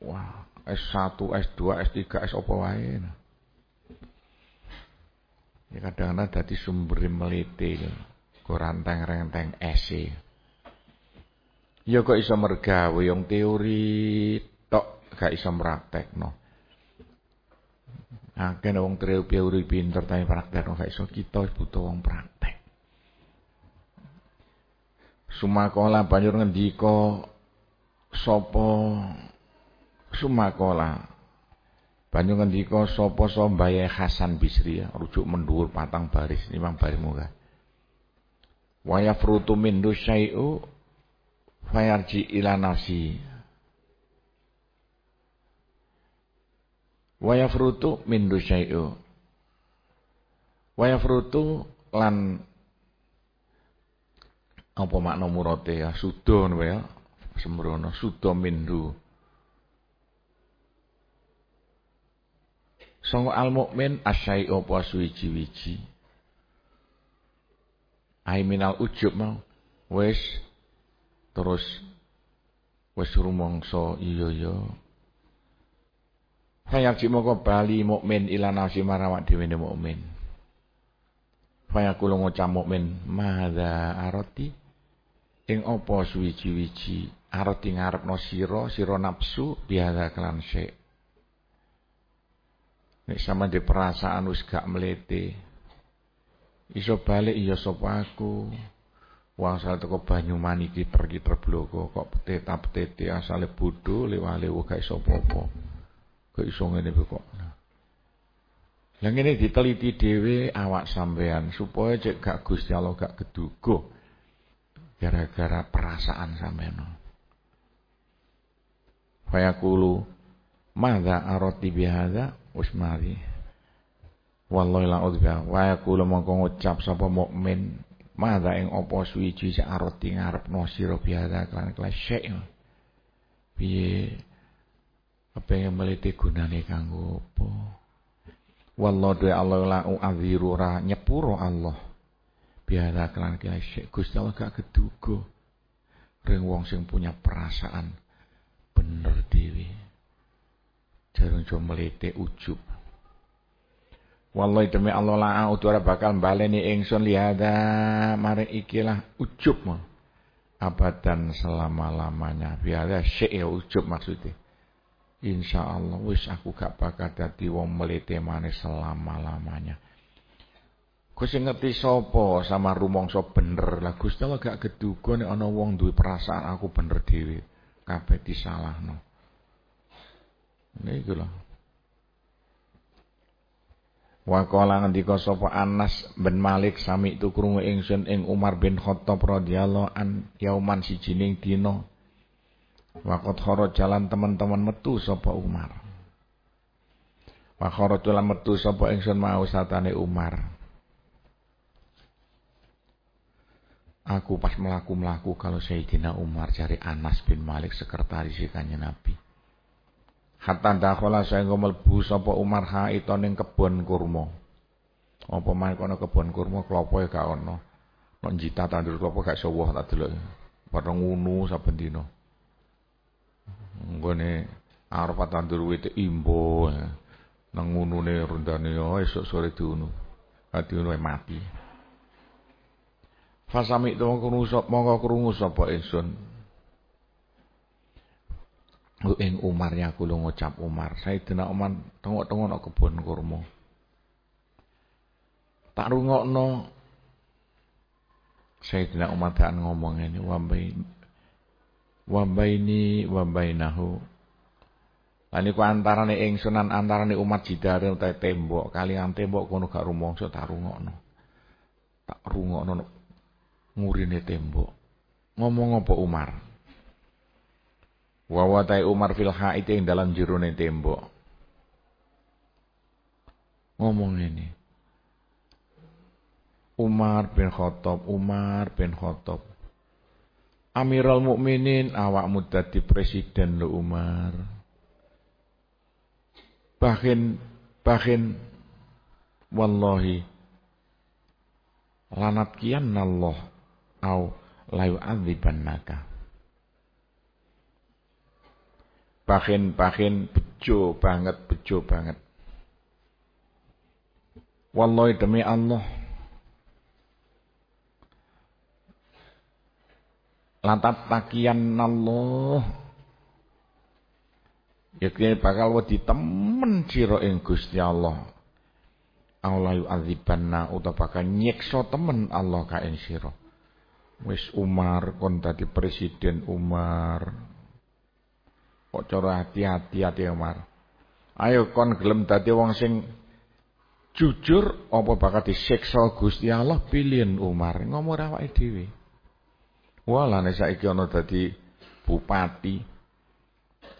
wah, S1, S2, S3, S apa wae. Ya kadang-kadang dadi sumber meliti. Kok renteng-renteng S. -e. Ya kok iso mergawe yang teori tok gak iso praktekno. Akeh wong teori pinter tapi praktekno gak iso kita butuh wong praktek. Sumakola banjur ngendika sapa Sumakola. Banjur ngendika sapa Sombaye Hasan Bisri ya, rujuk mendhuwur patang baris limang baris muga. Wa yafrutu min syai'u fayarji ila nafsi. Wa yafrutu min dusyai'u wa yafrutu lan apa makna murate ya? Sudo ya? Sembrono sudo mindu Songo al mukmin asyai apa suwiji-wiji ai minal ujub mau wis terus wis rumangsa iya ya Fayarji moko bali mukmin ila nafsi marawak dhewe mukmin. Fayaqulu ngucap mukmin, "Madza arati?" Ing apa suwiji-wiji arati ngarepno sira, sira nafsu biasa kelan sik. Nek sama di perasaan wis gak mlete. Iso balik iya sapa aku. Wong asal teko Banyuman iki ter-ter bloko kok peteta-petete asale bodho lewale gak iso apa-apa. Kok iso ngene kok. Lah ngene diteliti dhewe awak sampean supaya cek gak Gusti Allah gak keduga gara-gara perasaan sampean. Fayaqulu madza arati bihadza usmari. Wallahi la udza wa yaqulu mongko ngucap sapa mukmin Mada ing apa suwiji sak arep ngarepno sira biasa kan kelas syek. piye? Yang meliti gunane kanggo apa? Wallahu doa Allah la u'adziru ra nyepuro Allah. Biara kelan kiai syek Gusti Allah gak keduga ring wong sing punya perasaan bener dewi jarang cuma meliti ujub Wallahi demi Allah la ora bakal baleni ingsun lihada mari ikilah ujub mo. Abadan selama-lamanya. Biar syek ya ujub maksudnya. Insya Allah wis aku gak bakal dadi wong maneh selama-lamanya. Gusti ngerti sapa sama rumangsa bener. Lah Gusti Allah gak geduga nek ana wong duwe perasaan aku bener dhewe. Kabeh disalahno. Niku lho. Wa qala ngendika sapa Anas bin Malik sami itu krungu ingsun ing Umar bin Khattab radhiyallahu an yauman sijining dina. Waqat khara jalan teman-teman metu sapa Umar. Wa khara lan metu sapa ingsun mau satane Umar. Aku pas melaku-melaku kalau Sayyidina Umar cari Anas bin Malik sekretaris Nabi. Hatta dakhala sehingga mlebu sapa Umar haita ning kebon kurma. Apa main kono kebon kurma klopo ya gak ono. Nek njita tandur klopo gak sawah tak delok. Padha ngunu saben dina. Nggone arep tandur wit imbo. Nang ngunune rundane yo esuk sore diunu. Ati unu mati. Fasami sapa monggo krungu sapa ingsun ing Umar ya kula ngucap Umar Sayyidina Umar tengok-tengok nak kebun kurma. Tak rungokno Sayyidina Umar tak ngomong ini wambai wambaini wambainahu Lah niku antarane ingsunan antarane umat jidare utawa tembok kalian tembok kono gak rumangsa tak rungokno. Tak rungokno ngurine tembok. Ngomong apa Umar Wawatai Umar fil haid yang dalam jerone tembok. Ngomong ini. Umar bin Khattab, Umar bin Khattab. Amirul Mukminin awak dadi presiden lo Umar. Bahkan bahkan wallahi lanat kian Allah au layu adzibannaka. Bahin-bahin bejo banget, bejo banget. Wallahi demi Allah. Lantat takian Allah. Yakni bakal wedi temen sira ing Gusti Allah. Allah yu'adzibanna utawa bakal nyiksa temen Allah ka ing sira. Wis Umar kon dadi presiden Umar. Kok cara hati-hati hati Umar. Ayo kon gelem dadi wong sing jujur apa bakal disiksa Gusti Allah pilihan Umar ngomong awake dhewe. Wala nek saiki ana dadi bupati,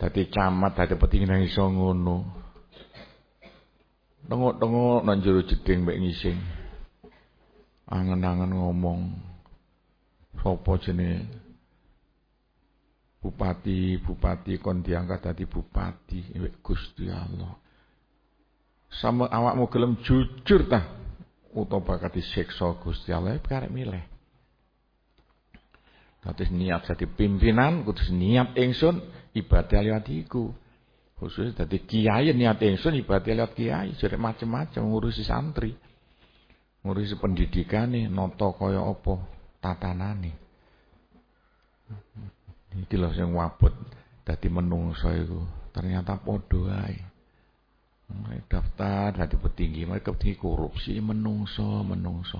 dadi camat, dadi petinggi iso ngono. Tengok-tengok nang jero jeding mek ngising. Angen-angen ngomong sapa jenenge bupati bupati kon diangkat dadi bupati Gusti Allah sama awakmu gelem jujur tah utawa bakal disiksa Gusti Allah karek milih Dadi niat jadi pimpinan, kudu niat ingsun ibadah liwat iku. Khusus dadi kiai niat ingsun ibadah liwat kiai, jadi macam-macam ngurusi santri. Ngurusi pendidikane, noto kaya apa tatanane. Iki lho sing wabut dadi menungso iku. Ternyata padha ae. Daftar dadi petinggi, mereka petinggi korupsi menungso, menungso.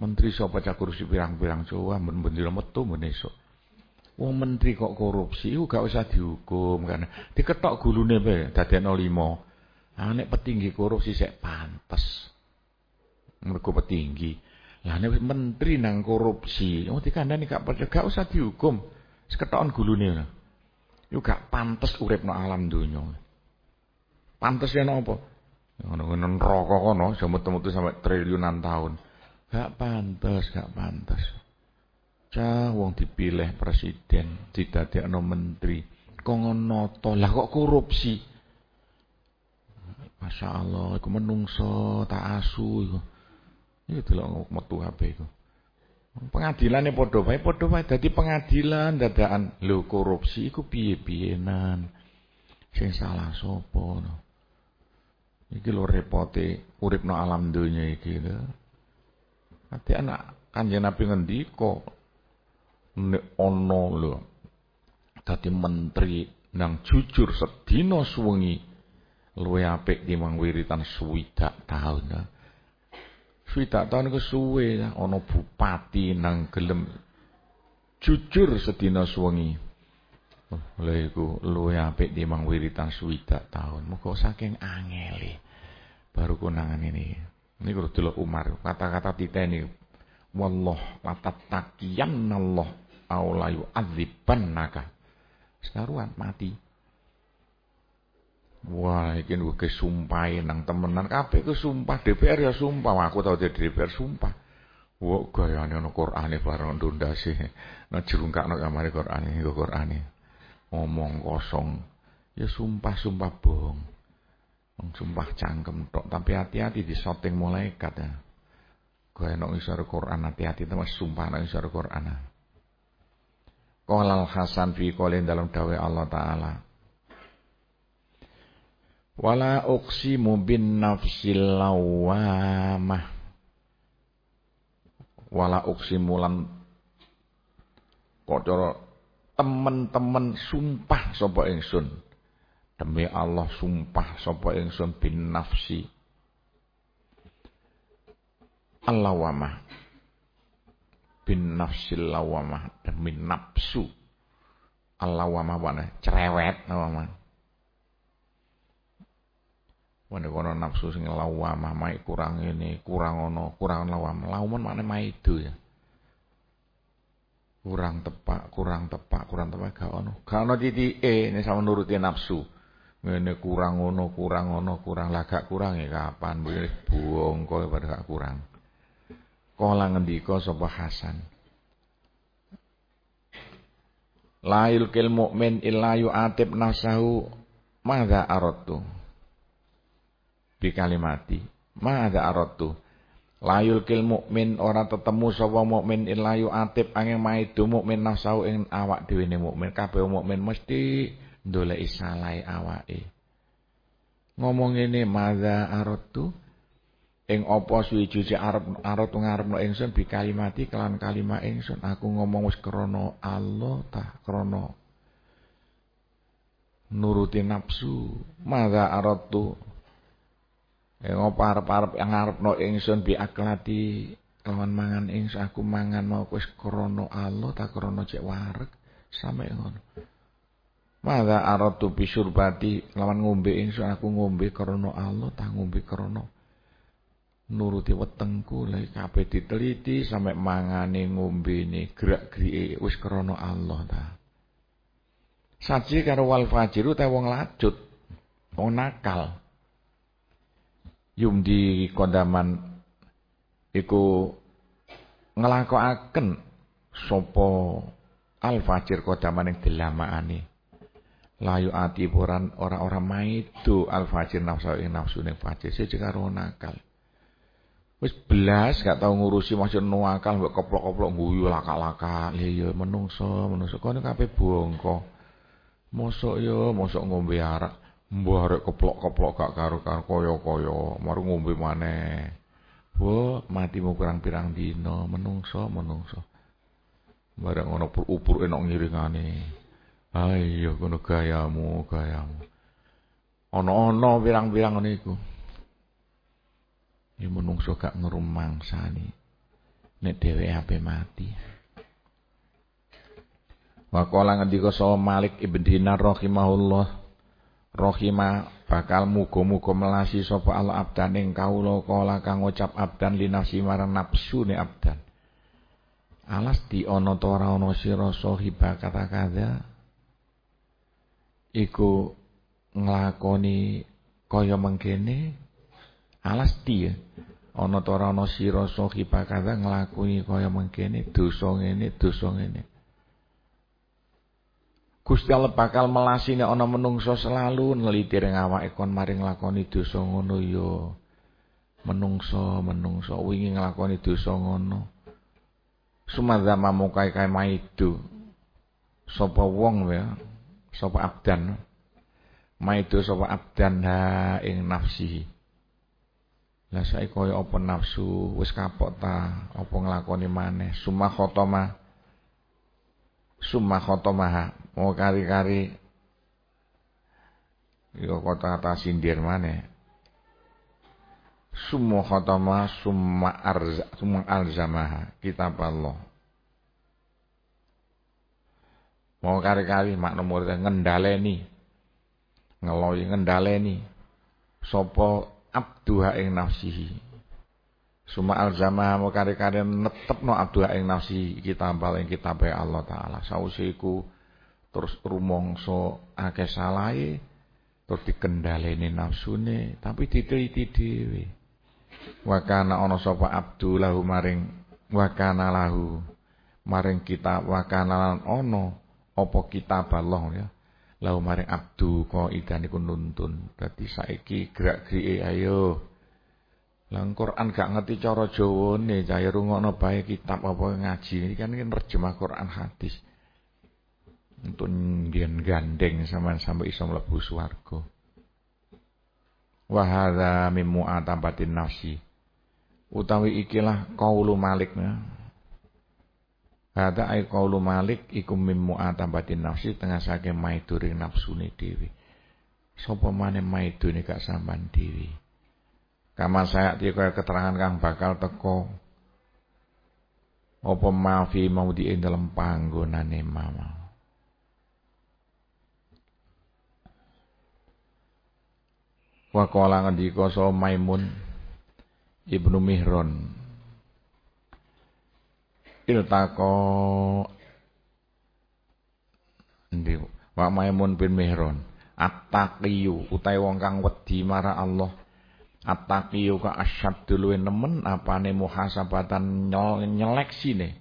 Menteri sapa cak korupsi pirang-pirang coba men bendira metu men esuk. Wong menteri kok korupsi iku gak usah dihukum kan. Diketok gulune bae dadekno 5. Ah nek petinggi korupsi sik pantes. Mergo petinggi. Lah nek menteri nang korupsi, oh dikandani gak gak usah dihukum. Seketokan gulune. Yo gak pantes urip no alam donya. Pantes ya apa? Ngono-ngono neraka kono, metu-metu sampai triliunan tahun. Gak pantes, gak pantes. Cah wong dipilih presiden, didadekno menteri, kongkon noto. Lah kok korupsi? Masya Allah, iku menungso tak asu iku. Iki delok metu HP iku. Pengadilan padha wae, padha wae dadi pengadilan dadakan. Lho korupsi iku piye-piyenan. Sing salah sapa no. Iki lho repote uripno alam donya iki lho. Ati anak kanjeng Nabi ngendika nek ana lho dadi menteri nang jujur sedina suwengi luwe apik timbang wiritan swidak taun. Ya. Swidak taun iku suwe ya. ana bupati nang gelem jujur sedina suwengi. Lha iku luwe apik timbang wiritan swidak taun. Muga saking angele baru konangan ini. Ini kudu delok Umar, kata-kata titeni wallah latattaqiyanna Allah aw la yu'adzibannaka. Sekaruan mati. Wah, iki gue sumpah nang temenan kabeh ku sumpah DPR ya sumpah. Wah, aku tau jadi DPR sumpah. Wah, gayane ana Qur'ane bareng ndondase. Nah jerungkakno kamare Qur'ane, nggo Qur'ane. Ngomong kosong. Ya sumpah-sumpah bohong. Sumpah cangkem tok, tapi hati-hati di shooting malaikat ya. Gaya nok isar Quran hati-hati teman sumpah nok isar Quran. Qala Hasan fi qoulin dalam dawe Allah taala. Wala uqsimu bin nafsil lawamah. Wala uqsimu lan kocoro temen-temen sumpah sapa ingsun. Demi Allah sumpah sapa ingsun bin nafsi. Allawamah. Bin nafsil lawamah demi nafsu. Allawamah mana? Cerewet namanya Wene kono nafsu sing lawamah mai kurang ini, kurang ono, kurang lawam. Lawaman mana itu ya. Kurang tepak, kurang tepak, kurang tepak gak ono. Gak ono titik E ini sama nuruti nafsu. Ngene kurang ono, kurang ono, kurang lah gak kurang ya kapan boleh buang kau pada gak kurang. Kala ngendika sapa Hasan. La yulkil mu'min illa yu'atib nafsahu madza aradtu bi kalimati ma ada aratu layul kil mukmin ora tetemu sapa mukmin ilayu atib angin maidu mukmin nafsu ing awak dhewe ne mukmin. Kabeh mukmin mesti ndoleki salai awake. Ngomong ini madza aratu ing apa suwi-suwi arep arep ngarepno ingsun bi kalimati kelan kalimat ingsun. Aku ngomong wis krana Allah ta krana nuruti nafsu. Madza aratu Ya ngopo arep-arep yang ngarepno ingsun bi aklati lawan mangan ingsun aku mangan mau wis krana Allah tak krana cek wareg sampe ngono. Mada aratu bisurbati lawan ngombe ingsun aku ngombe krana Allah tak ngombe krana nuruti wetengku lha kabeh diteliti sampe mangane ngombene gerak-gerike wis krana Allah ta. Saji karo wal fajiru te wong lacut, wong nakal yumdi kondaman iku nglakokaken sapa al fajir kodaman ing delamaane layu ati boran ora-ora maido al fajir nafsu ing nafsu ning fajir siji karo nakal. Wis belas gak tau ngurusi maksud nuakal mbok koplok-koplok guyu laka-laka lha ya menungso menungso. Kono kabeh bongko. Mosok yo mosok ngombe arak Mbah arek keplok-keplok gak karo-karo kaya-kaya, maru ngombe maneh. Bu, mati mau kurang pirang dino, menungso, menungso. Bareng ngono upur enok ngiringane. Ayo kono gayamu, gayamu. Ana-ana pirang-pirang ngene iku. Ya menungso gak ngrumangsani. Nek dhewe ape mati. Wa qala ngendika sawa Malik ibn Dinar rahimahullah rohima bakal muga-muga melasi sapa Allah abdan ing kawula kala kang ngucap abdan linafsi marang nafsune abdan. Alas di ana ta ora ana sira sahiba kata kada iku nglakoni kaya mengkene. Alas di ana ta ora ana sira sahiba kada nglakoni kaya mengkene dosa ngene dosa ngene Gusti Allah bakal melasine ana menungso selalu neliti ring awake kon maring lakoni dosa ngono ya. Menungso, menungso wingi nglakoni dosa ngono. Sumadza mamukai kae maidu. Sapa wong ya, sapa abdan. Maidu sapa abdan ha ing nafsihi. Lah saiki kaya apa nafsu wis kapok ta apa nglakoni maneh summa khotoma summa khotomah mau kari-kari. Yo kata-kata sindir maneh. Summa khotoma summa arza summa alzamaha. Kitab Allah. Mau kari-kari makna murid ngendaleni. Ngeloyi ngendaleni. Sapa abduha ing nafsihi. Suma alzama mo kare-kare netepno abduha ing nafsi kita ing kitabe Allah taala. Sause iku terus rumangsa akeh salahe terus dikendhaleni nafsune tapi diteliti dhewe. Wa kana ana sapa abdu lahu maring wa kana lahu maring kita wa kana lan ana apa kitab Allah ya. Lahu maring abdu kok idan iku nuntun. Dadi saiki gerak-gerike ayo. Lah Quran gak ngerti cara Jawane, cah rungokno bae kitab apa ngaji. Ini kan terjemah Quran hadis. Untuk ngen gandeng sama sampai iso mlebu swarga. Wa hadza min mu'atabatin nafsi. Utawi ikilah qaulu Malik ya. Hada ai qaulu Malik iku mim mu'atabatin nafsi tengah saking maiduring nafsune dhewe. Sapa maneh maidune gak sampan dhewe. Kama saya kaya keterangan kang bakal teko. Apa mafi mau di dalam panggonane mama. Wa qala ngendika Maimun Ibnu Mihron. Iltaqo ndi wa Maimun bin Mihron. At-taqiyu utahe wong kang wedi marang Allah. At-taqiyu ka asyaddu luwe nemen apane muhasabatan nyeleksine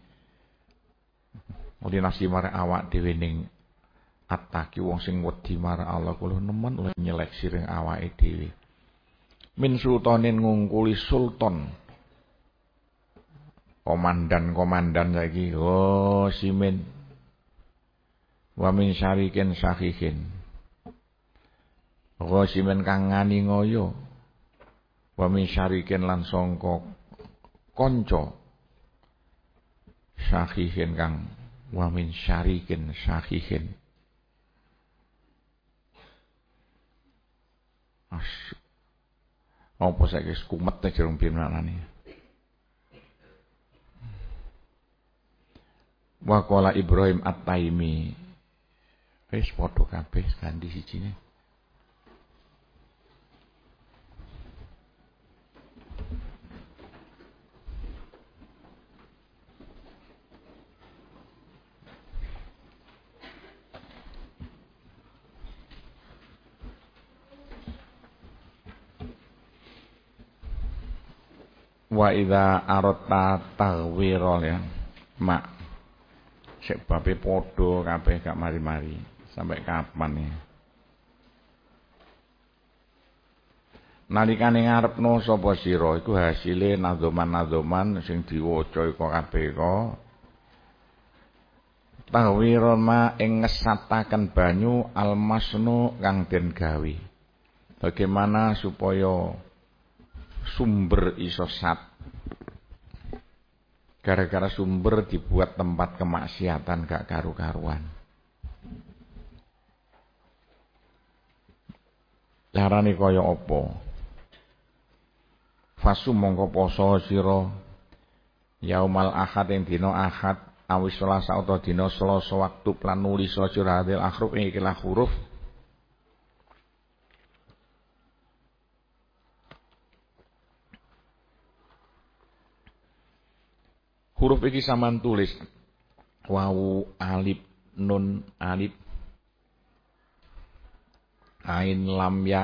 Muli nasi marang awak dhewe ning at-taqi wong sing wedi marang Allah kula nemen oleh nyeleksi ring awake dhewe. Min sultanin ngungkuli sultan. Komandan-komandan lagi oh simin wa min syarikin sahihin oh simin kang ngani ngoyo. Wa min syarikin lan sangka kanca. Sahihin kang wa min syarikin sahihin As apa saiki kumet jerung pimenane Wa qala Ibrahim At-Taimi. Wis padha kabeh ganti sijine. Wa idza aratta taghwirol ya mak Sik babe padha kabeh gak mari-mari. Sampai kapan ya? Nalikane ngarepno sapa sira iku hasile nadzoman-nadzoman sing diwaca iku kabeh kok. Tahwiron ma ing ngesataken banyu almasnu kang den gawe. Bagaimana supaya sumber iso sat Gara-gara sumber dibuat tempat kemaksiatan gak karu-karuan. Carane kaya apa? Fasu mongko poso sira yaumal ahad ing dina ahad awis selasa utawa dina selasa waktu plan nulis sira hadil akhruf ing huruf Huruf iki sampean tulis. Wawu alif nun alif. Ain lam ya.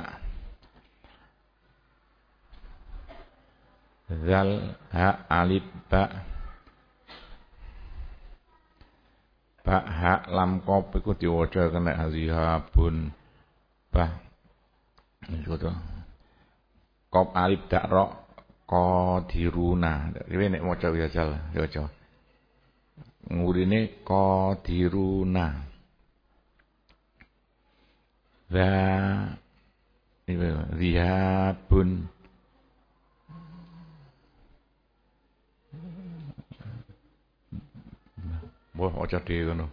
Zal ha alif ba. Ba hak lam kop iku diwaca kena. Bah iku to. Kop alif dak ro qadiruna. Iki nek maca ya jal, waca. Ngurine qadiruna. Za Zihabun Wah, aja dhewe ngono.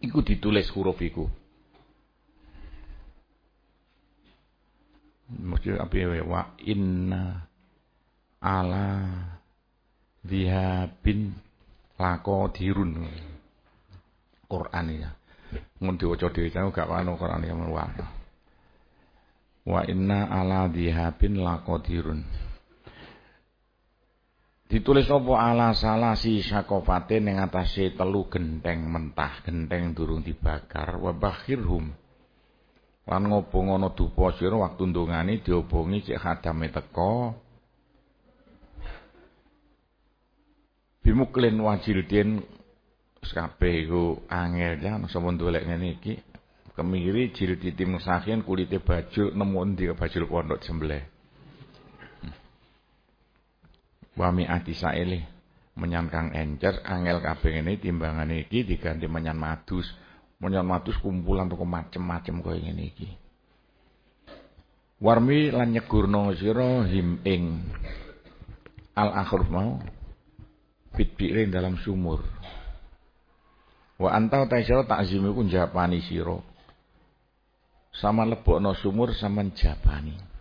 Iku ditulis huruf iku. Mesti apa ya wa inna ala dihabin lakodirun. Quran ya. Mun diwaca dhewe gak wano Quran ya Wa inna ala dihabin lakodirun. Ditulis apa ala salah si sakofate ning atase telu genteng mentah, genteng durung dibakar wa bakhirhum. Lan ngobong ana dupa sira waktu ndongani diobongi cek khadame teko. Bimuklin wajildin kabeh iku angel ya sapa ndolek ngene iki. Kemiri jildi tim sakin kulite baju nemu endi baju pondok jembleh. Wami ati saelih menyan kang encer angel kabeh ngene timbangane iki diganti menyan madus. Menyan madus kumpulan toko macem-macem kaya ngene iki. Warmi lan nyegurno sira him ing al akhir mau bitbirin dalam sumur. Wa antau taisira takzim iku njapani sira. Sama lebokno sumur sama njapani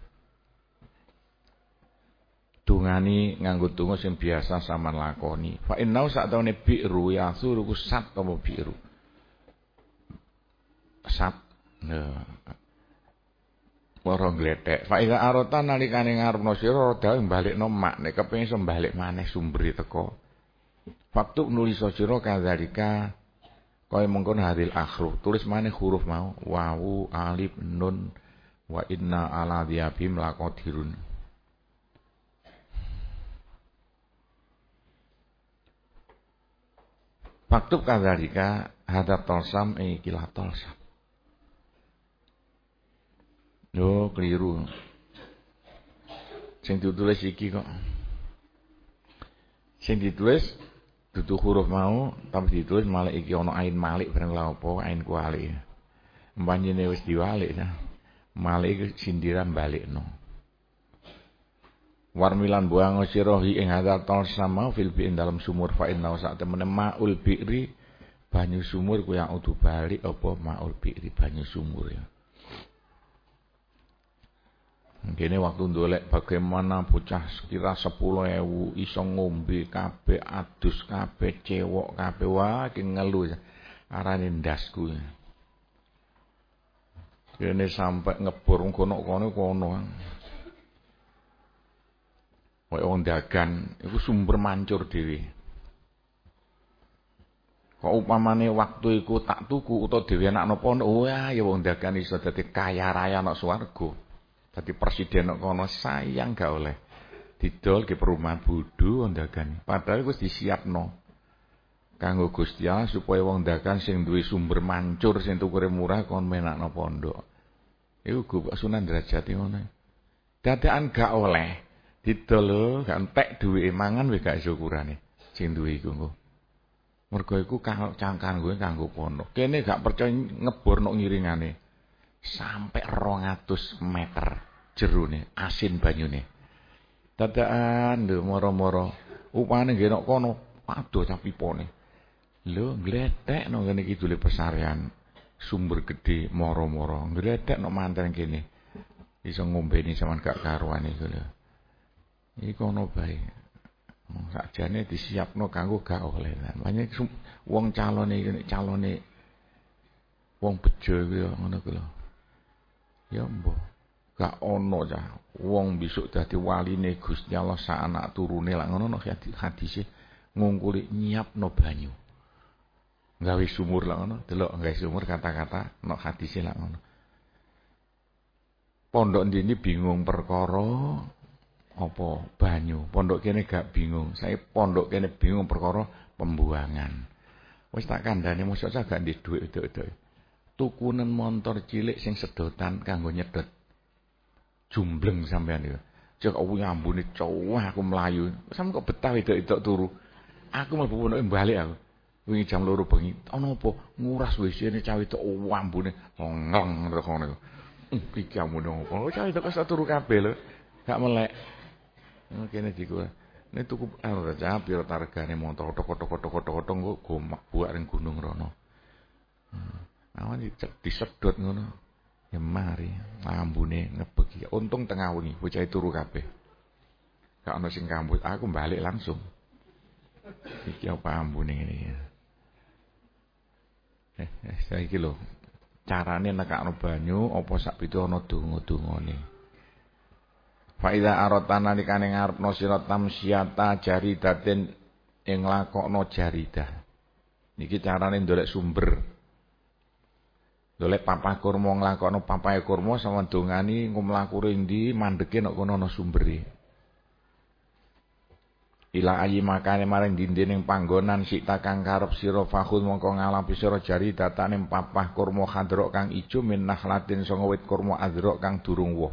dungani nganggo donga sing biasa sampean lakoni. Fa innau sak taune bi'ru ya suruku sat apa bi'ru. Sat. Nah. Ora gletek. Fa ida arota nalikane ngarepno sira rada balikno mak nek kepengin iso balik maneh sumberi teko. Waktu nulis sira kadzalika kaya mengkon hadil akhru. Tulis maneh huruf mau wawu alif nun wa inna ala diabim laqadirun. Maktub kadzalika hadap tolsam eh kila tolsam. Yo keliru. Sing ditulis iki kok. Sing ditulis dudu huruf mau tapi ditulis malah iki ana ain malik bareng lha apa ain kuali. Mbanjene wis diwalik ya. Malik sindiran balikno. warmilan buang sirohi ing hadal tol sama fil bi'in dalam sumur fa inna sak temene maul bi'ri banyu sumur ku yang udu balik apa maul bi'ri banyu sumur ya Gini waktu ndolek bagaimana bocah sekira sepuluh ewu iso ngombe kabeh adus kabeh cewok kabeh wah ki ngelu arane ndasku. Kene sampai ngebur kono-kono kono. kono. Kaya wong dagang iku sumber mancur dhewe. Kok upamane waktu iku tak tuku utawa dhewe anak pondok, wah ya wong dagang iso dadi kaya raya ana swarga. Dadi presiden kono sayang gak oleh didol ke perumahan bodho wong dagang. Padahal wis disiapno. Kanggo Gusti Allah supaya wong dagang sing duwe sumber mancur sing tukure murah kon menakno pondok. Iku Gusti Sunan Derajat ngono. Dadakan gak oleh Didol lho, gak entek duwe mangan wis gak iso ukurane. Sing duwe iku engko. Mergo iku cangkang gue kanggo pondok. Kene gak percaya ngebor nok ngiringane. Sampai 200 meter jerone, asin banyune. Dadakan lho moro-moro. Upane nggih nok kono, aduh tapi pone. Lho gletek nok ngene iki dule pesarian. Sumber gede moro-moro. Gletek nok manten kene. Iso ngombeni sampean gak karuan iku lho. Iku ono bae. Sakjane disiapno kanggo gak oleh. Makanya wong calone iki calone wong bejo iku ya ngono ku. Ya mbah. Gak ono ya wong besok dadi waline Gusti Allah sak anak turune lak ngono no hadise ngungkuli nyiapno banyu. Gawe sumur lak ngono, delok gawe sumur kata-kata no hadise lak ngono. Pondok ndini bingung perkara apa banyu. Pondok kene gak bingung. Saya pondok kene bingung perkara pembuangan. Wis tak kandhane mosok gak ndek dhuwit itu-itu. Tukunen motor cilik sing sedotan kanggo nyedot. Jumbleng sampean yo. Cek aku ngambune cowah aku melayu. Sampe kok betah itu-itu turu. Aku mlebu pondoke balik aku. Wingi jam loro bengi, ana apa? Nguras WC-ne cah itu oh, ambune ngleng ngono. Iki amune apa? Cah itu kok turu kabeh lho. Gak melek. Kene diku. Nek tuku anu cah piro targane motor tok-tok-tok-tok-tok kok gomak buak ring gunung rono. Hmm. Awan disedot ngono. Ya mari ambune ngebeki. Untung tengah wengi bocah turu kabeh. Gak ana sing kambut, aku balik langsung. Iki apa ambune ngene ya. Eh, eh saiki lho. Carane nekakno banyu apa sak pitu ana donga-dongane. Fa idza aratana likane ngarepno sira tamsiyata jaridatin ing lakokno jaridah. Niki carane ndolek sumber. Ndolek papah kurma nglakokno papahe kurma sama dongani ngumlaku ndi mandeke nek kono ana sumbere. Ila ayi makane maring dinding panggonan sikta kang karep sira fakhud mongko ngalapi sira jari datane papah kurma khadrok kang ijo min nakhlatin sanga wit kurma adrok kang durung woh.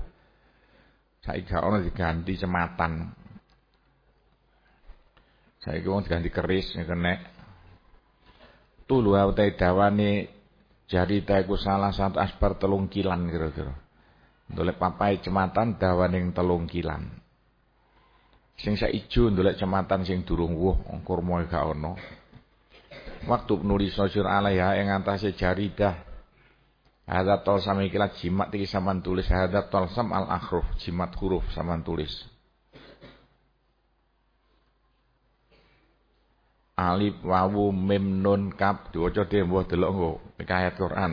Saiki gak ana diganti cematan. Saiki wong diganti keris nek tulu utahe dawane jari iku salah satu asbar telung kilan kira-kira. Ndolek papai cematan dawane telung kilan. Sing ijo ndolek cematan sing durung wuh kurma gak ana. Waktu nulis sosir alaiha ing antase jaridah. Hadap tol sama ikilah jimat iki sampean tulis hadap tol sam al akhruf jimat huruf sampean tulis. Alif wawu mim nun kap diwaca dhewe mbah delok engko ayat Quran.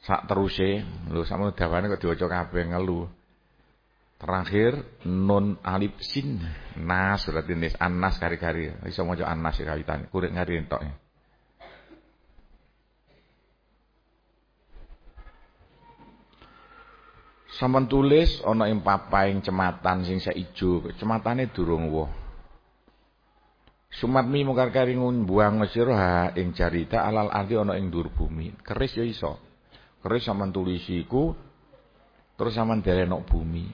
Sak teruse lho sakmono dawane kok diwaca kabeh ngelu. Terakhir nun alif sin nas berarti nis anas kari-kari. Iso maca anas kawitan. Kurik ngari entok. Ya. Sampeyan tulis ana ing papaing cematan sing ijo, cematane durung woh. Sumatmi mungkar kari buang sira ing carita alal arti ana ing dhuwur bumi. Keris ya iso. Keris sampean tulisi iku terus sampean delenok bumi.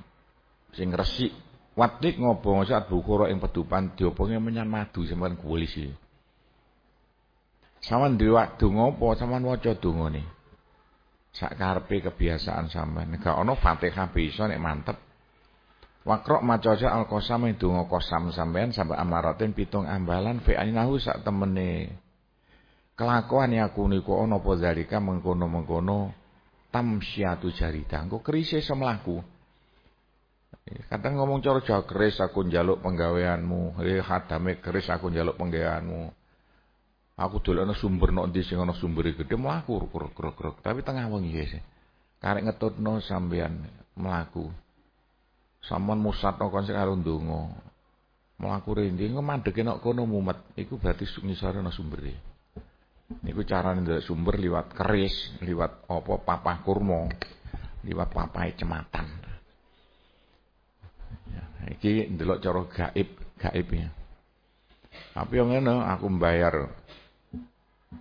Sing resik wadik ngobong saat bukura ing pedupan dioponge menyang madu sampean polisi Saman dewa donga apa sampean waca dongane. Sak karepe kebiasaan sampean. Gak ana Fatihah bisa nek mantep Wakrok maca al-qasam donga kosam sampean sampai amaratin pitung ambalan fi nahu sak temene kelakuan aku niku ana apa zalika mengkono-mengkono tamsyatu jarita engko krise semlaku Kadang ngomong Jawa keris aku njaluk penggaweanmu, eh hadame keris aku njaluk penggaweanmu. Aku dolekno sumber nok ndi sing ana sumbere gedhe mlaku kruk-kruk. Tapi tengah wengi ya. Karek ngetutno sampean mlaku. Sampun musatno kon sing karo ndonga. Mlaku rindi ngemadheke nok kono mumet. Iku berarti ngisore ana sumbere. Niku carane ndelok sumber liwat keris, liwat apa papah kurma, liwat papahe cematan. Iki ndelok cara gaib, gaib ya. Tapi yang ngene aku mbayar.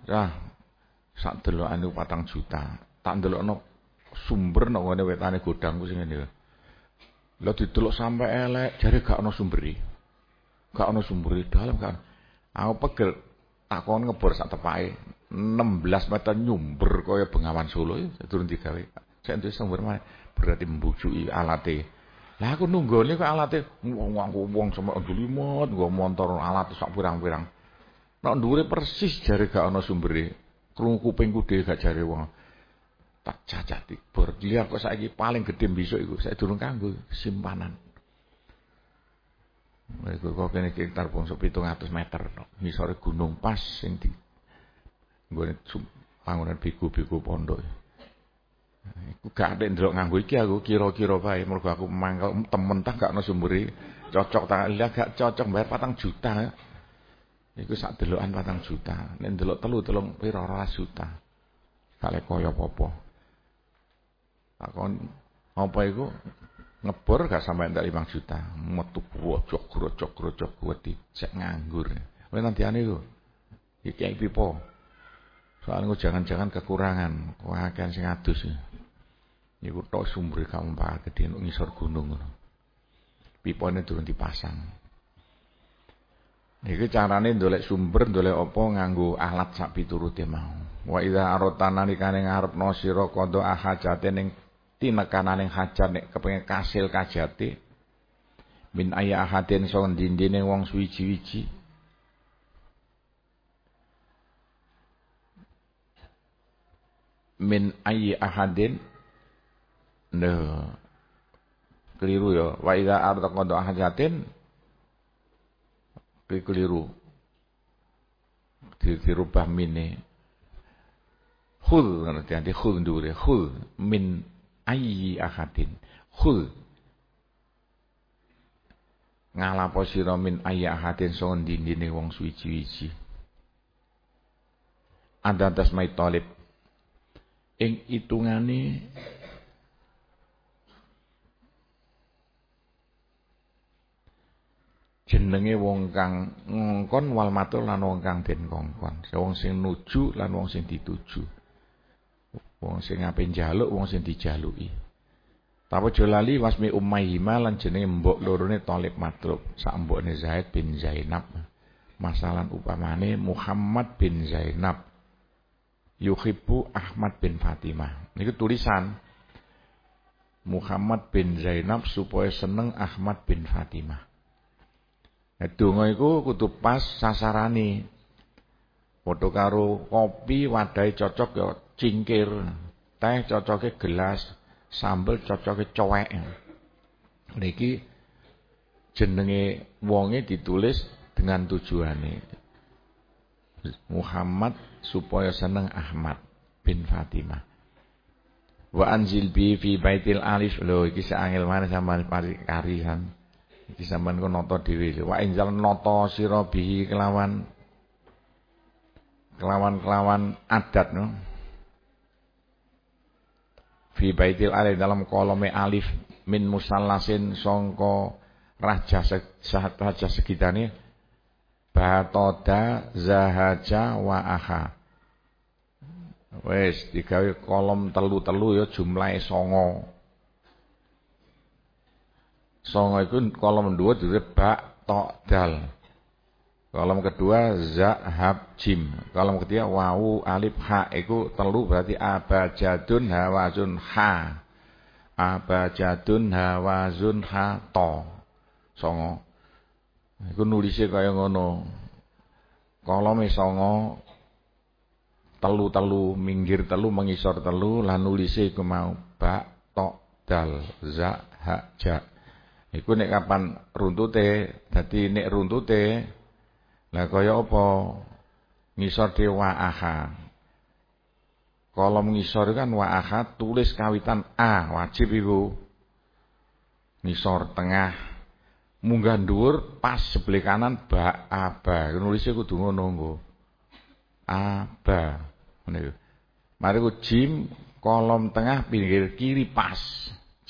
Cah sak delokane patang juta. Tak ndelokno sumber nang ngene wetane godangku sing ngene. Lah didelok sampe elek, jare gak ana sumbere. Gak ana sumbere dalam kan. Aku pegel takon ngebor sak tepake 16 meter nyumber kaya Bengawan Solo ya turun digawe. Saya entuk sumber mana berarti membujuki alate. Lah aku nunggone kok alate wong wong sama ndulimot nggo montor alat sak pirang-pirang. Nek persis jare gak ana sumbere. Krungu kupingku dhewe gak jare wong. Tak cacati. Bor liya kok saiki paling gedhe besok iku saya durung kanggo simpanan. Iku kok kene sekitar 700 meter no. Ngisore gunung pas sing di nggone bangunan biku-biku pondok. Iku gak ada ndelok nganggo iki aku kira-kira bae mergo aku mangkel temen tak gak ono sumbere cocok tak lihat gak cocok bayar patang juta. Iku sak delokan patang juta. Nek ndelok telu telung pira 12 juta. Kale kaya apa-apa. Takon apa iku? ngebor gak sampai entek 5 juta. Metu grojok grojok grojok wedi cek nganggur. Kowe nantiane iku. Iki pipo. Soalnya jangan-jangan kekurangan, wah kan sing adus. Iku tok sumber kamu pak gede ngisor gunung ngono. Pipone turun dipasang. Iki carane ndolek sumber, ndolek apa nganggo alat sak piturute mau. Wa idza aratana nikane ngarepno sira qada ahajate ning tinekanan ning hajat nek kepengin kasil kajate min ayah ahadin sing dindine wong suwiji-wiji min ayyi ahadin nah keliru ya. Wa idza artaqadu ahajatin keliru. Dirubah mine. Khul nanti nanti khul ndure khul. Min ayyi ahadin khul. Ngalapo sira min ayyi ahadin son dindine wong suwi-wiji ada tasmai talib. Ing itungane jenenge wong kang ngongkon wal matur lan wong kang den kongkon. Wong sing nuju lan wong sing dituju wong sing ape njaluk wong sing dijaluki Tapi aja lali wasmi Ummayyimah lan jenenge mbok lorone Thalib Matrub sak mbokne Zaid bin Zainab masalan upamane Muhammad bin Zainab yuhibbu Ahmad bin Fatimah. Ini tulisan Muhammad bin Zainab supaya seneng Ahmad bin Fatimah. Nah, donga iku pas. Padha karo kopi wadai cocok ya cingkir, teh cocoke gelas, sambel cocoke cowek. Niki jenenge wonge ditulis dengan tujuane. Muhammad supaya seneng Ahmad bin Fatimah. Wa anzil bi fi baitil alif lho iki angel mana sampean karisan. Iki sampean kok nata dhewe. Wa injal nata sira bihi kelawan kelawan-kelawan adat no. Fi baitil alif dalam kolome alif min musallasin songko raja raja segitane. Batoda zahaja wa aha. Wes digawe kolom telu-telu ya jumlahe songo. Songo itu kolom dua dhewe bak tok dal kolom kedua zahab jim. Kolom ketiga wawu alif ha. Iku telu berarti abajadun hawazun ha. Abajadun hawazun ha to. Songo. Iku nulise kaya ngono. Kolome songo telu-telu minggir telu mengisor telu lan nulise iku mau ba tok dal za ha ja. Iku nek kapan runtute dadi nek runtute lah kaya apa? Ngisor wa aha. Kolom ngisor kan wa aha tulis kawitan a wajib iku. Ngisor tengah. Munggah dhuwur pas sebelah kanan ba aba nulisnya kudu ngono nggo aba mari ku jim kolom tengah pinggir kiri pas.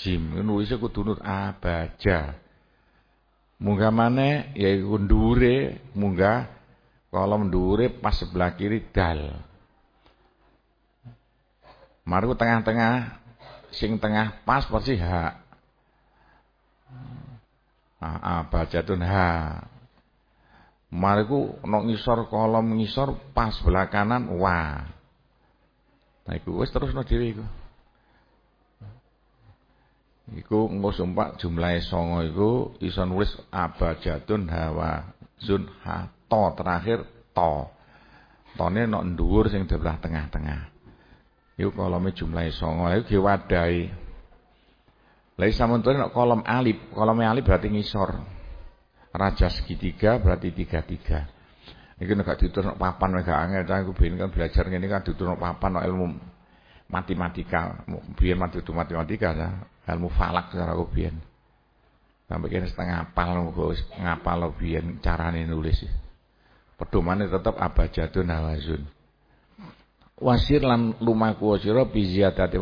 Jim. Nulisnya kudu nur abaja munggah mana ya dhuwure munggah kolom dhuwure pas sebelah kiri dal mari ku tengah-tengah sing tengah pas persis hak Ah, bajatun ha. Mariku nok ngisor kolom ngisor pas belah kanan wa. Nah iku wis terusno dhewe iku. Iku engko sumpah jumlahe 9 iku iso nulis abajatun hawa zun ha to terakhir to. Tone nok dhuwur sing sebelah tengah-tengah. Iku kolome jumlahe 9 iku ge wadahi. Lai samontone nek kolom alif, kolom alif berarti ngisor. Raja segitiga berarti tiga-tiga. Iki nek ditutur papan nek angel ta aku ben kan belajar ngene kan ditutur papan ilmu matematika, biyen mati matematika ya, ilmu falak cara aku biyen. Sampai kene setengah apal ngapal biyen carane nulis. Pedomane tetep abajadun hawazun. wasir lan lumaku sira bi ziyadati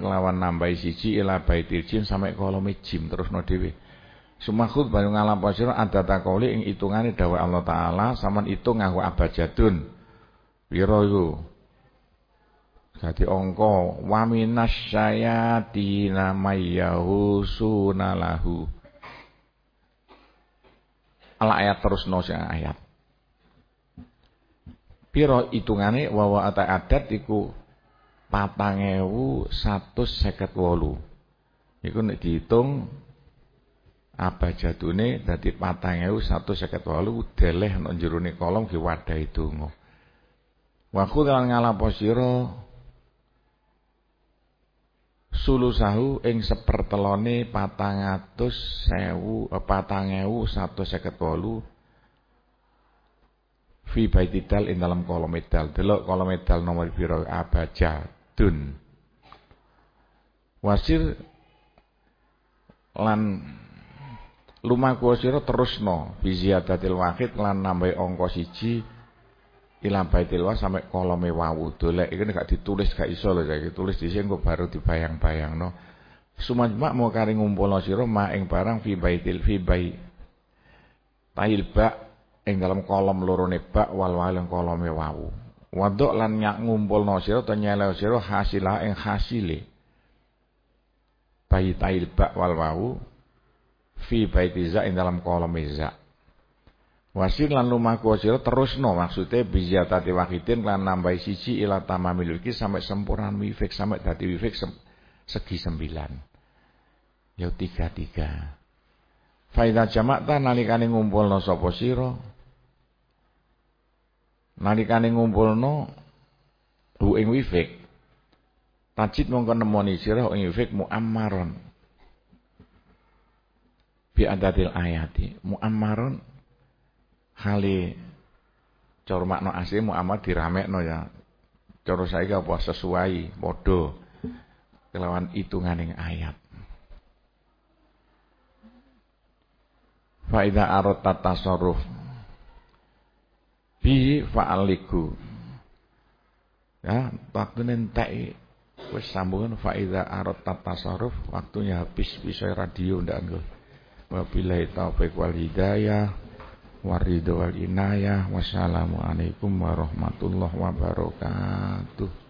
kelawan nambahi siji ila baitil jim sampai kolome jim terusno dhewe Sumakhud bayu ngalampa sira adata qauli ing itungane dawuh Allah taala saman itung nganggo abajadun pira Dadi angka wa minasyayatina mayyahu sunalahu Al ayat terus no ayat Piro hitungane wawa ata adat iku 4158. Iku nek dihitung abajadune dadi 4158 deleh nang jerone kolom ki wadahi donga. Wa khudhan ngalapo sira sulusahu ing sepertelone 400.000 4158 fi baitidal ing dalam kolom medal. Delok kolom medal nomor piro abajadun wasir lan lumaku sira terusno. Bi ziyadatil wahid lan nambahi angka siji ilang baitil wa sampai kolome wawu dolek iki gak ditulis gak iso lho saiki tulis dhisik engko baru dibayang-bayangno sumajma mau kari ngumpulno sira ma ing barang fi baitil fi bai tail ba ing dalam kolom lorone bak wal wal ing kolome wau. Wadok lan nyak ngumpulno sira to nyeleo sira hasilah ing hasile. Bayi tail bak wal wau fi baiti za ing dalam kolome za. Wasil lan lumaku sira terusno maksude bizatati wahidin lan nambahi siji ila tamamil iki sampai sempurna wifik sampai dadi wifik segi sembilan. Ya tiga tiga. Faida jamak ta nalikane ngumpulno sapa sira nalikane ngumpulno hu ing wifik tajid mongko nemoni sira ing wifik muammaron bi adatil ayati muammaron hale cara makna asli muammar diramekno ya. Cara saiki apa? Sesuai padha. Kelawan hitunganing ayat. Faida arot tasarruf. Bi fa'aliku ya waktu nentai wis sambungan faida arot tasarruf waktunya habis bisa radio ndak nggo. Wabillahi taufik wal hidayah waridho wal inayah. Wassalamualaikum warahmatullahi wabarakatuh